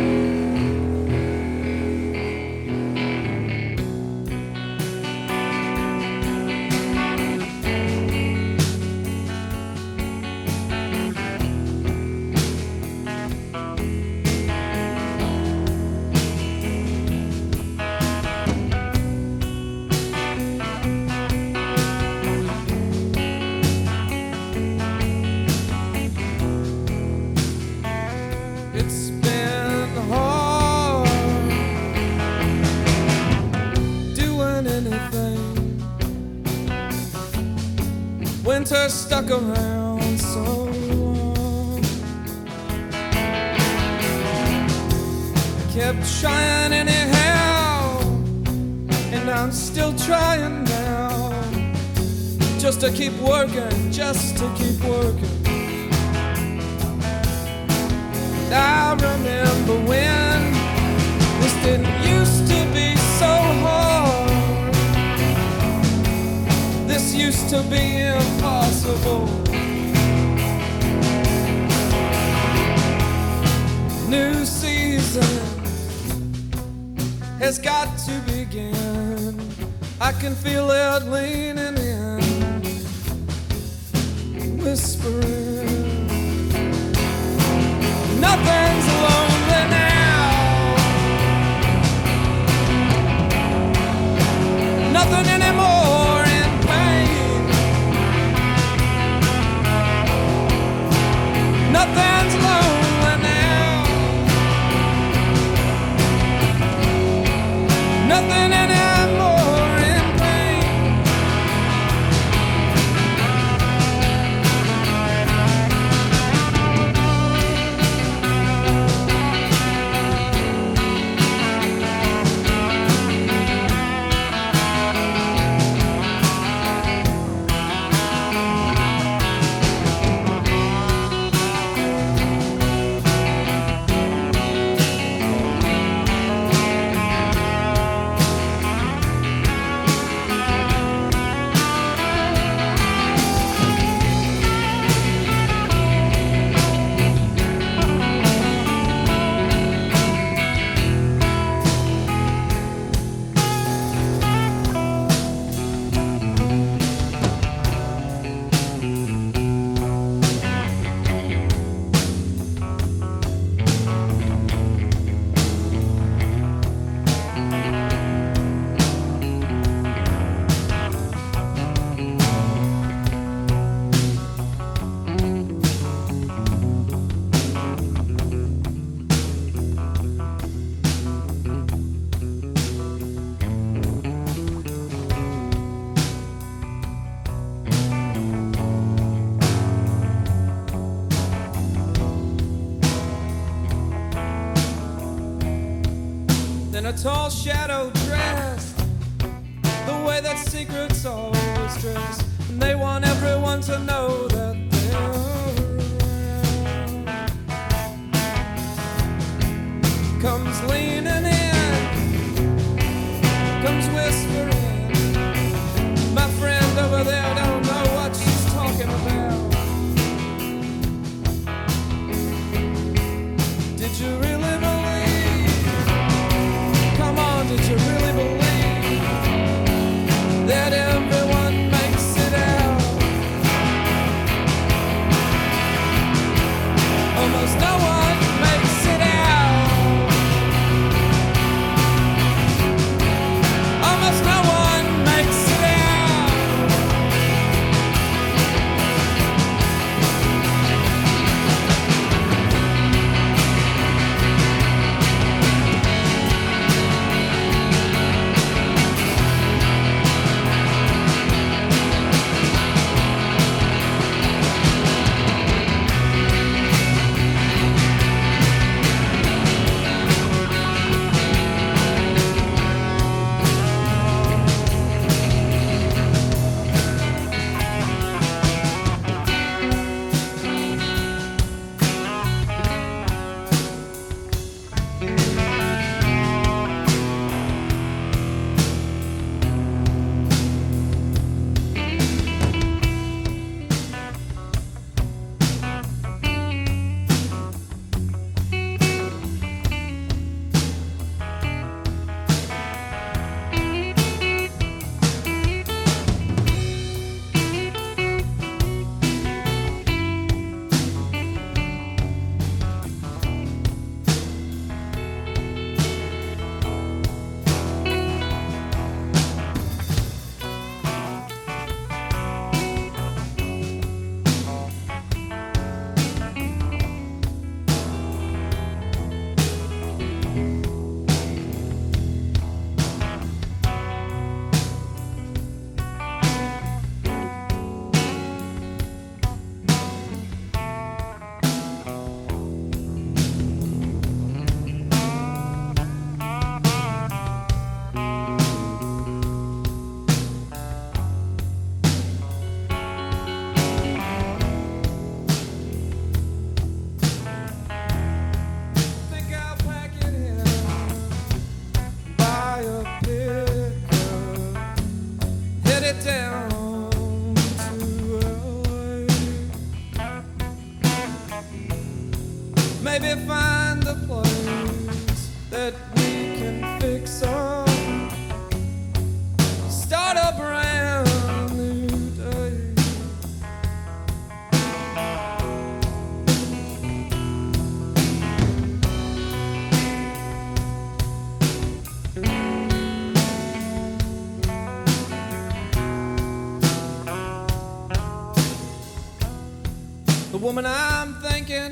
Woman I'm thinking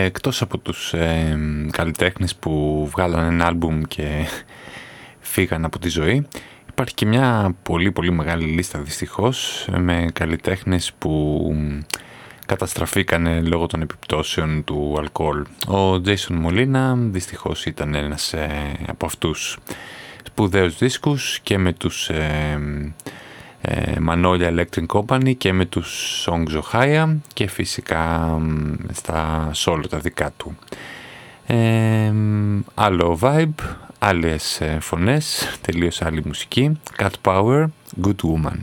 Ε, εκτός από τους ε, καλλιτέχνες που βγάλαν ένα άλμπουμ και φύγαν από τη ζωή, υπάρχει και μια πολύ πολύ μεγάλη λίστα δυστυχώς με καλλιτέχνες που καταστραφήκανε λόγω των επιπτώσεων του αλκοόλ. Ο Τζέισον Μολίνα δυστυχώς ήταν ένας ε, από αυτούς σπουδαίους δίσκους και με τους ε, ε, Manolya Electric Company και με τους Song Zohaya και φυσικά μ, στα solo τα δικά του. Ε, μ, άλλο vibe, άλλες ε, φωνές, τελείως άλλη μουσική. Cat Power, Good Woman.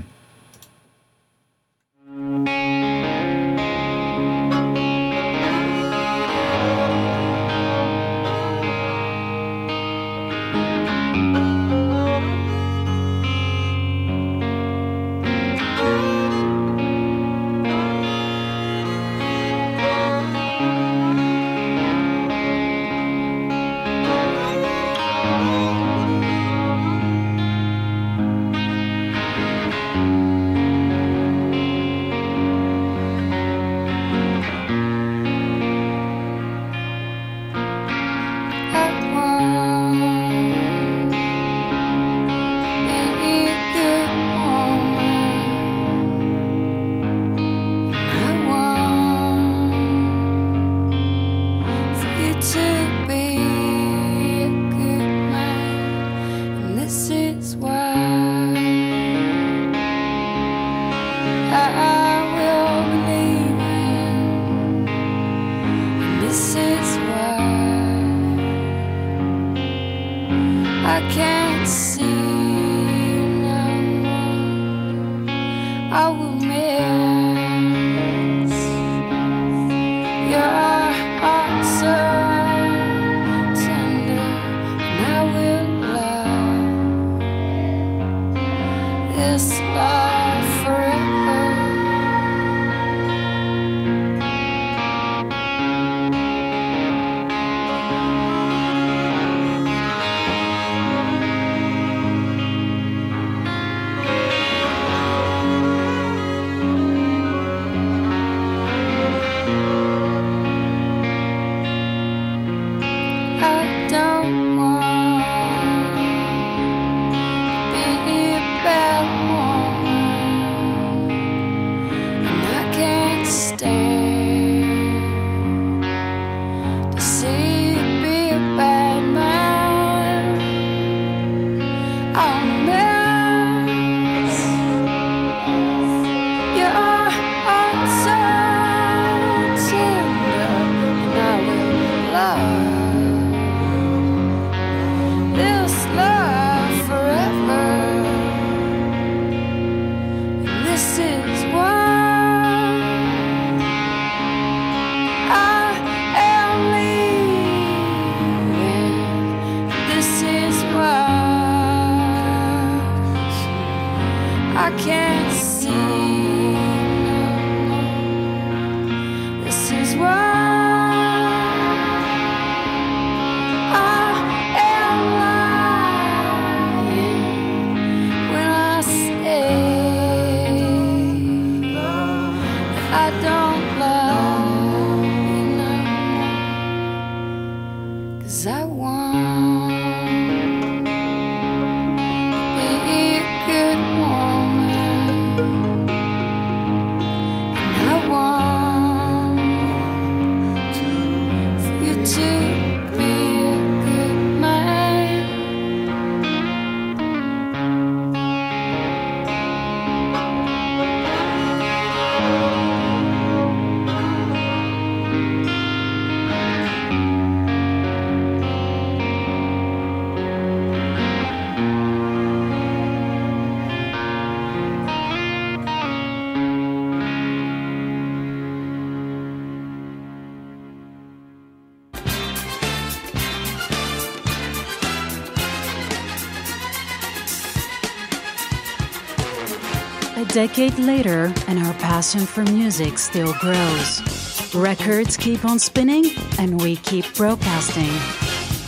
Decade later, and our passion for music still grows. Records keep on spinning, and we keep broadcasting.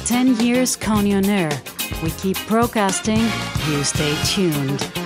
10 years on Air. We keep broadcasting. You stay tuned.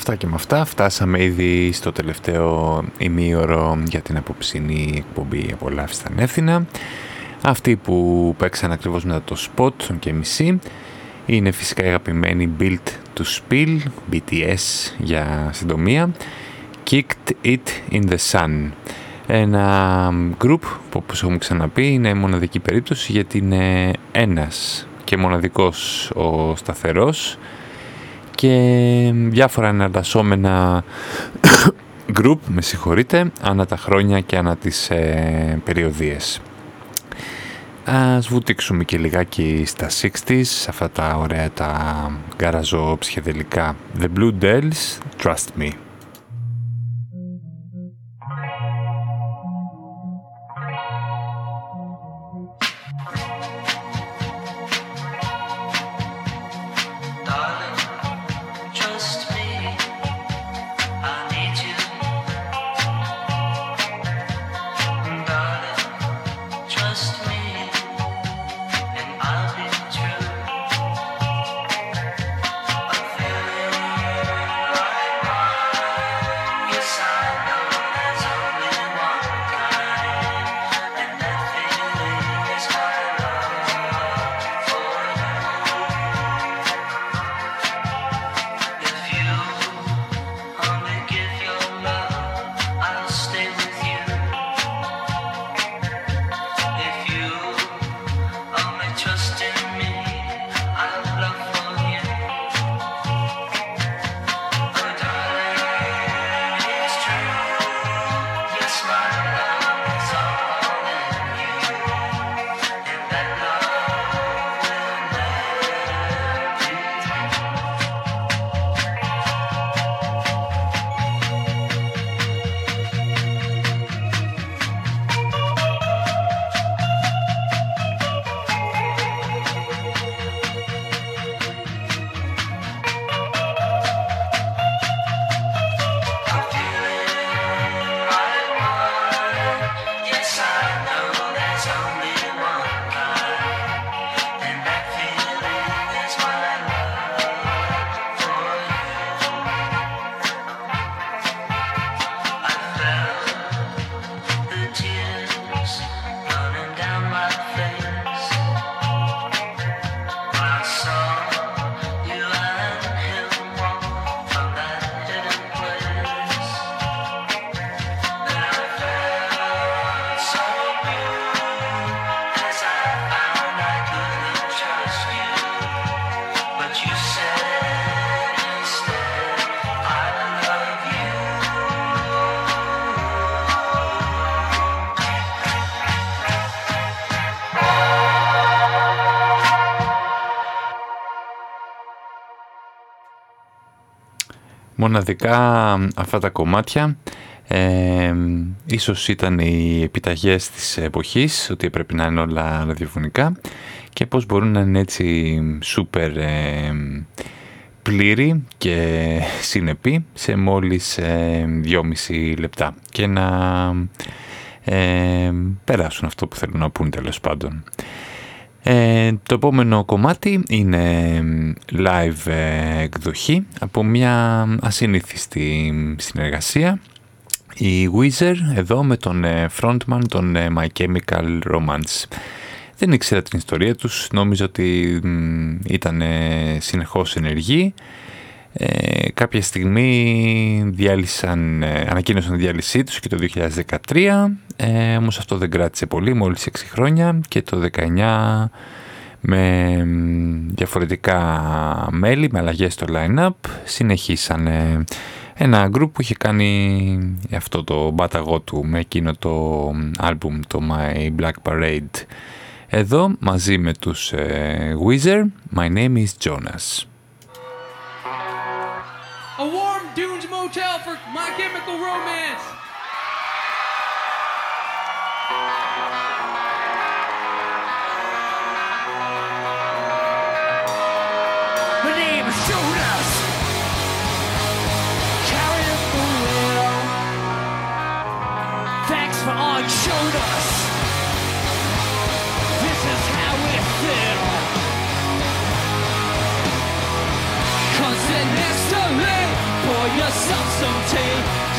Αυτά και με αυτά φτάσαμε ήδη στο τελευταίο ημίωρο για την απόψινή εκπομπή «Απολαύση στα Νεύθυνα». Αυτοί που παίξαν ακριβώς μετά το spot, τον και μισή, είναι φυσικά η αγαπημένη Build to Spill, BTS για συντομία, Kicked It in the Sun. Ένα group που όπως έχουμε ξαναπεί είναι μοναδική περίπτωση γιατί είναι ένας και μοναδικός ο σταθερός και διάφορα εναλλασσόμενα group, με συγχωρείτε, ανά τα χρόνια και ανά τις ε, περιοδίες. Ας βουτήξουμε και λιγάκι στα 60s, αυτά τα ωραία τα γκαραζό ψυχεδελικά. The Blue Dells, Trust Me. Μοναδικά αυτά τα κομμάτια ε, ίσως ήταν οι επιταγές της εποχής ότι έπρεπε να είναι όλα ραδιοφωνικά και πώς μπορούν να είναι έτσι σούπερ ε, πλήρη και συνεπή σε μόλις ε, 2,5 λεπτά και να ε, περάσουν αυτό που θέλουν να πούν τέλος πάντων. Ε, το επόμενο κομμάτι είναι live ε, εκδοχή από μια ασυνήθιστη συνεργασία. Η Weezer εδώ με τον ε, frontman των My Chemical Romance. Δεν ήξερα την ιστορία τους, νόμιζα ότι ήταν συνεχώς ενεργοί ε, κάποια στιγμή διάλυσαν, ε, ανακοίνωσαν τη διάλυσή τους και το 2013, ε, όμως αυτό δεν κράτησε πολύ, μόλις 6 χρόνια και το 19 με διαφορετικά μέλη, με αλλαγές στο line-up, συνεχίσαν ένα group που είχε κάνει αυτό το μπάταγό του με εκείνο το άλμπουμ, το My Black Parade. Εδώ μαζί με τους ε, Weezer, My Name is Jonas. Hotel for My Chemical Romance.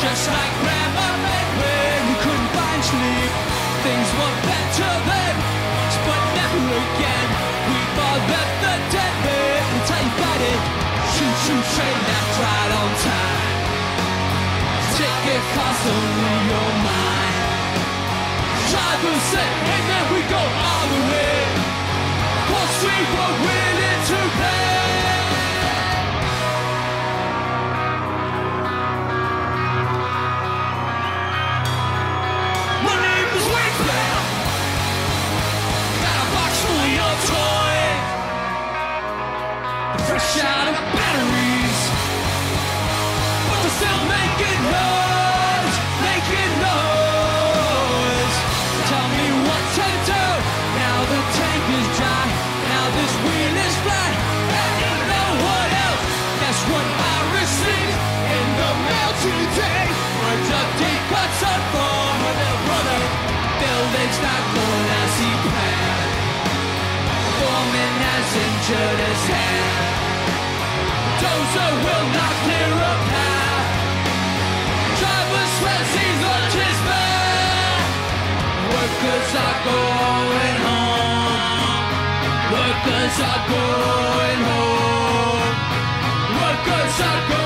Just like Grandma made when we couldn't find sleep. Things were better then, but never again. We both left the dead man tell you about it. Shoot, shoot, train that's right on time. Take it cost only your mind. Driver said, hey man, we go all the way. Cause we were willing to play. Workers are going home. Workers are going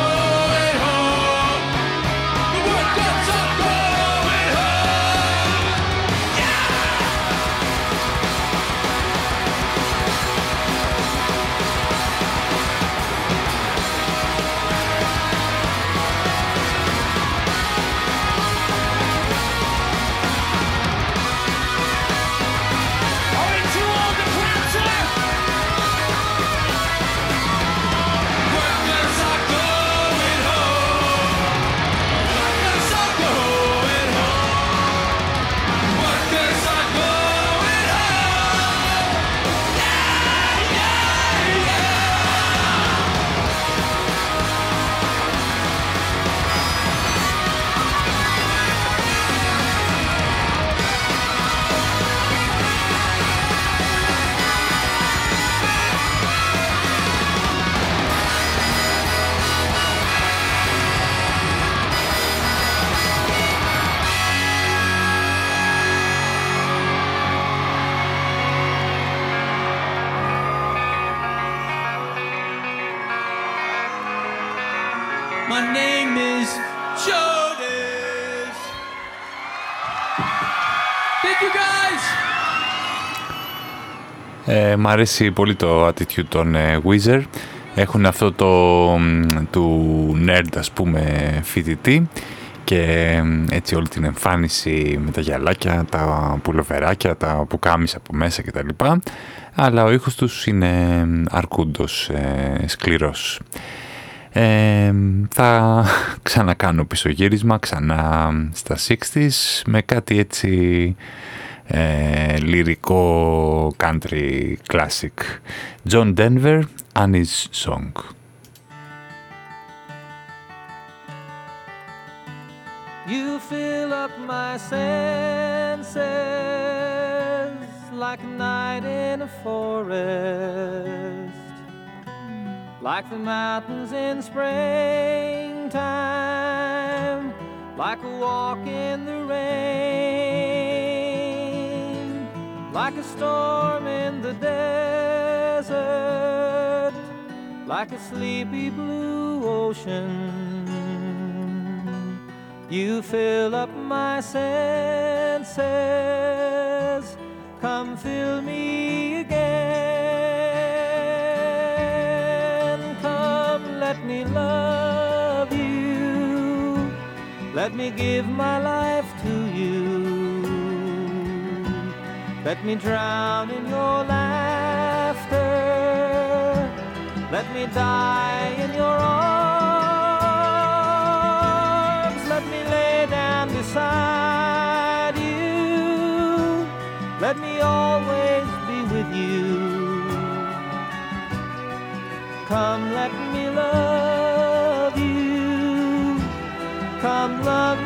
μ' αρέσει πολύ το attitude των ε, Weezer. Έχουν αυτό το μ, του nerd ας πούμε φοιτητή και μ, έτσι όλη την εμφάνιση με τα γυαλάκια, τα πουλοβεράκια, τα πουκάμισα από μέσα κτλ. Αλλά ο ήχος τους είναι μ, αρκούντος, ε, σκληρός. Ε, θα ξανακάνω πισωγύρισμα ξανά στα 60s με κάτι έτσι ε, λυρικό country classic John Denver, Annie's Song You fill up my senses like a night in a forest, like the mountains in springtime, like a walk in the like a storm in the desert, like a sleepy blue ocean. You fill up my senses. Come fill me again. Come, let me love you. Let me give my life Let me drown in your laughter. Let me die in your arms. Let me lay down beside you. Let me always be with you. Come, let me love you. Come, love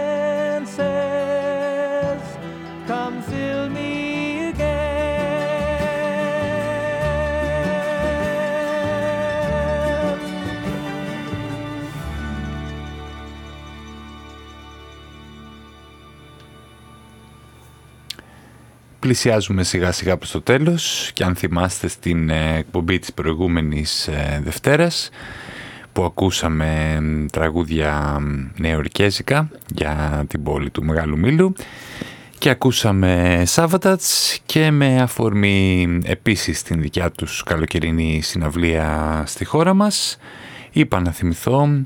Πλησιάζουμε σιγά σιγά προς το τέλος και αν θυμάστε στην ε, εκπομπή της προηγούμενης ε, Δευτέρας που ακούσαμε μ, τραγούδια μ, νεοερκέζικα για την πόλη του Μεγάλου Μήλου και ακούσαμε Σάββατατς και με αφορμή επίσης την δικιά τους καλοκαιρινή συναυλία στη χώρα μας είπα να θυμηθώ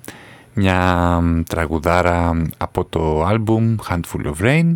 μια μ, τραγουδάρα από το άλμπουμ Handful of Rain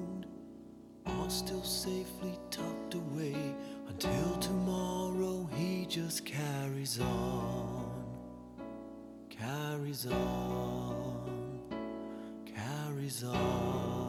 still safely tucked away until tomorrow he just carries on, carries on, carries on,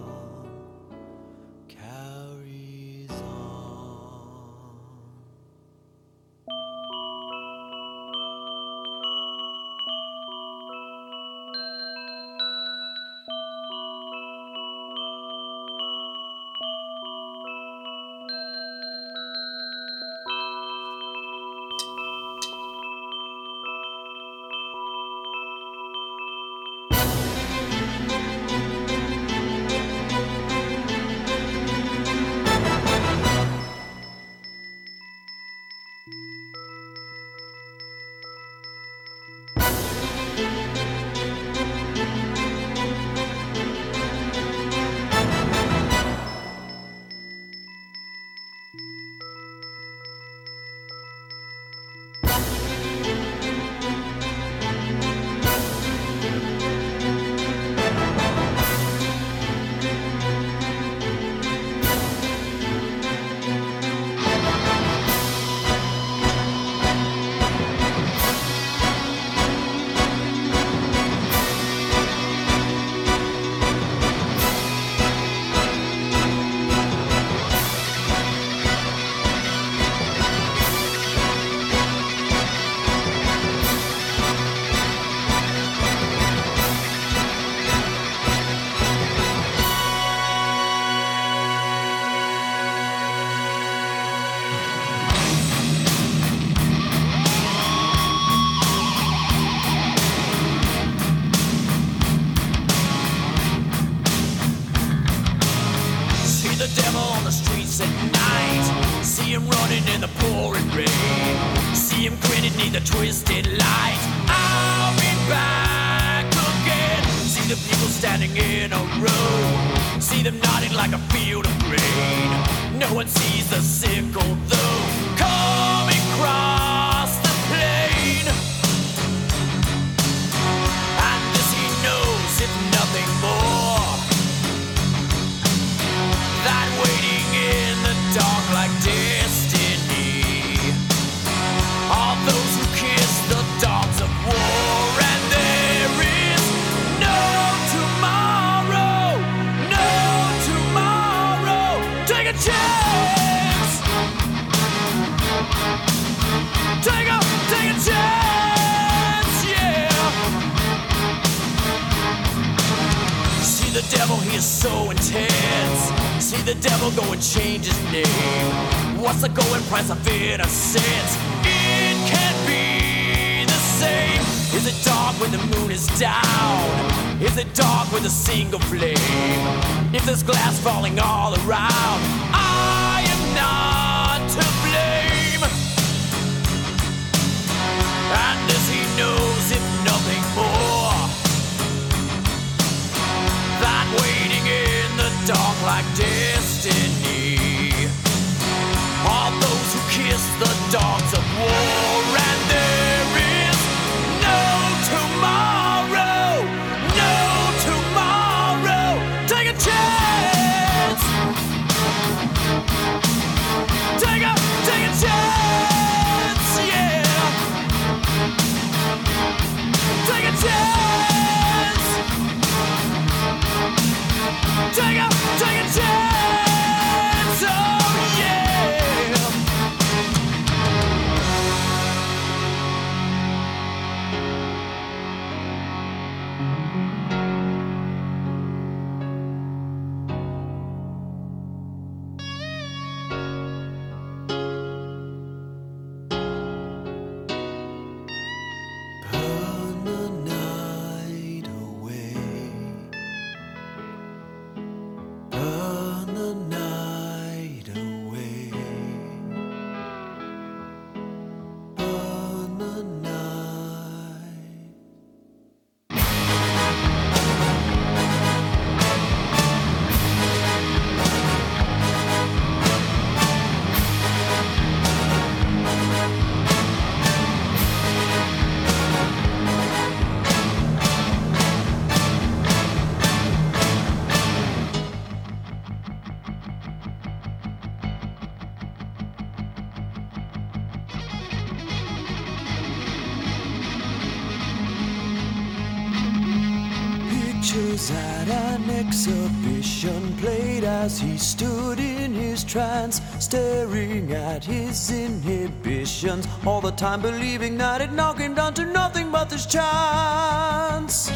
staring at his inhibitions, all the time believing that it knocked him down to nothing but this chance.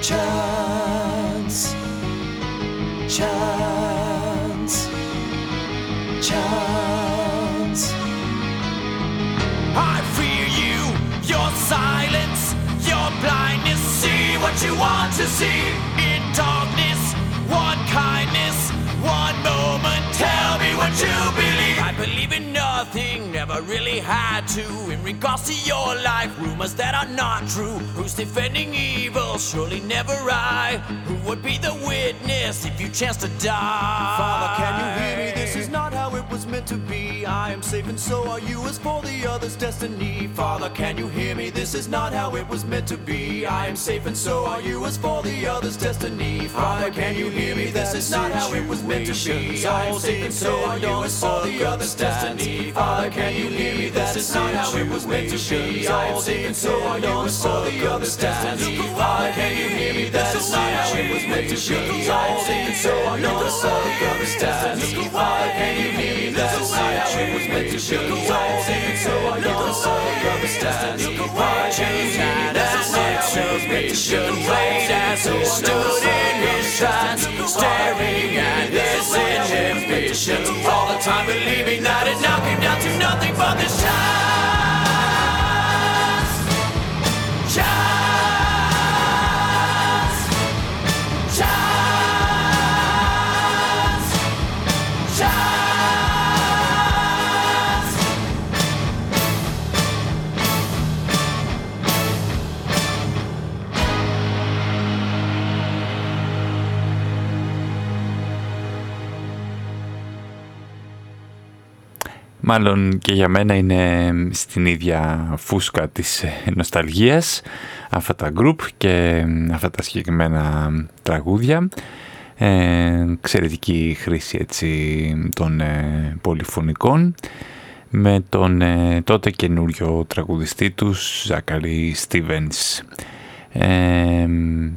Chance. Chance. Chance. I fear you, your silence, your blindness. See what you want to see in darkness. One what you believe. I believe in nothing, never really had to. In regards to your life, rumors that are not true. Who's defending evil? Surely never I. Who would be the witness if you chance to die? Father, can you hear me? This is not was meant to be. I am safe and so are you as for the other's destiny. Father, can you hear me? This is not how it was meant to be. I am safe and so are you as for the other's destiny. Father, can you hear me? This is not how it was meant to be. I am safe and so are you as for the other's destiny. Father, can you hear me? This is not how it was meant to be. I am safe and so are you as for the other's destiny. Father, can you hear me? This is not how it was meant to be. I am safe and so are you as for the other's destiny. Father, can you hear me? me that is how it was meant to be. So I don't understand why change that's what shows me should wait as he stood in his tracks, staring at his inhibition all the time, believing that it now came down to nothing but the shine. Μάλλον και για μένα είναι στην ίδια φούσκα της ε, νοσταλγίας αυτά τα group και αυτά τα συγκεκριμένα τραγούδια. Ε, εξαιρετική χρήση έτσι των ε, πολυφωνικών με τον ε, τότε καινούριο τραγουδιστή τους Ζάκαρη Στίβενς. Ε,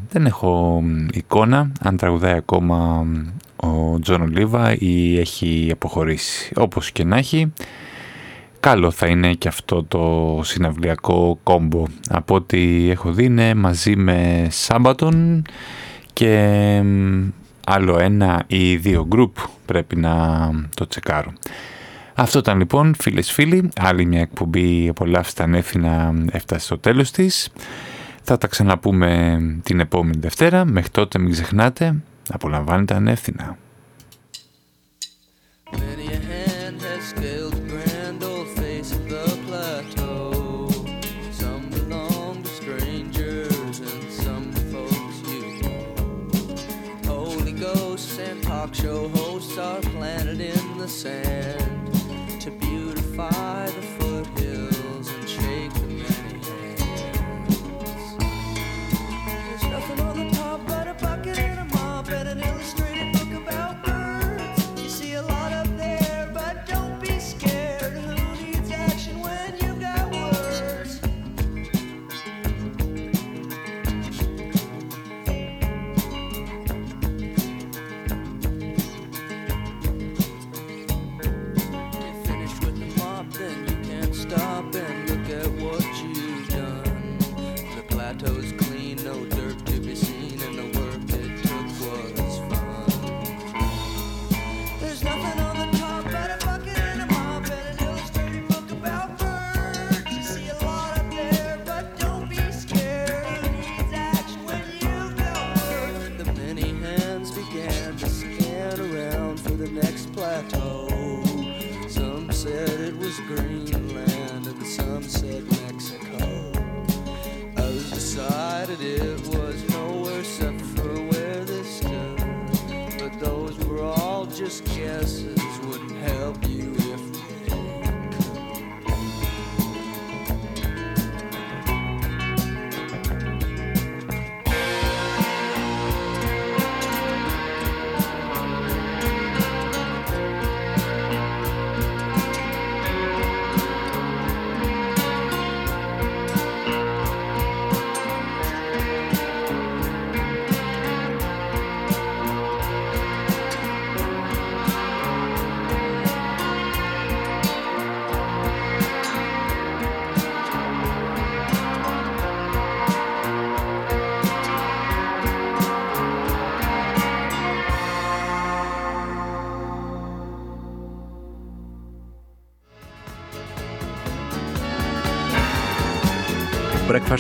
δεν έχω εικόνα αν τραγουδάει ακόμα ο Τζον Ολίβα ή έχει αποχωρήσει. Όπως και να έχει, καλό θα είναι και αυτό το συναυλιακό combo. Από ό,τι έχω δει είναι μαζί με Sabaton και άλλο ένα ή δύο γκρουπ πρέπει να το τσεκάρω. Αυτό ήταν λοιπόν φίλες φίλοι, άλλη μια εκπομπή Απολαύστε Ανεύθυνα έφτασε στο τέλος της. Θα τα ξαναπούμε την επόμενη Δευτέρα, μέχρι τότε μην ξεχνάτε Απολαμβάνεται ανεύθυνα. kisses wouldn't help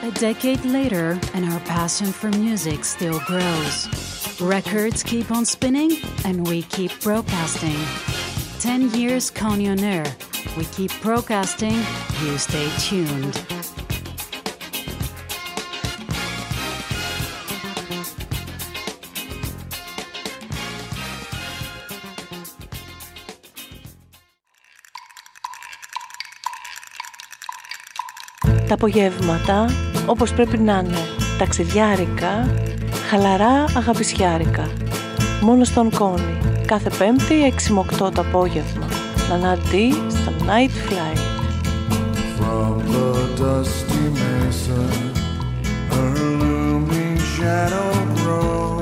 A decade later, and our passion for music still grows. Records keep on spinning, and we keep broadcasting. 10 years Coney Air. We keep broadcasting, you stay tuned. τα απογεύματα όπως πρέπει να είναι ταξιδιάρικα, χαλαρά αγαπησιάρικα. Μόνο στον Κόνη, κάθε Πέμπτη 6 με 8 το απόγευμα. Να αντί στο Night Fly. From the dusty mesa, a looming shadow grows.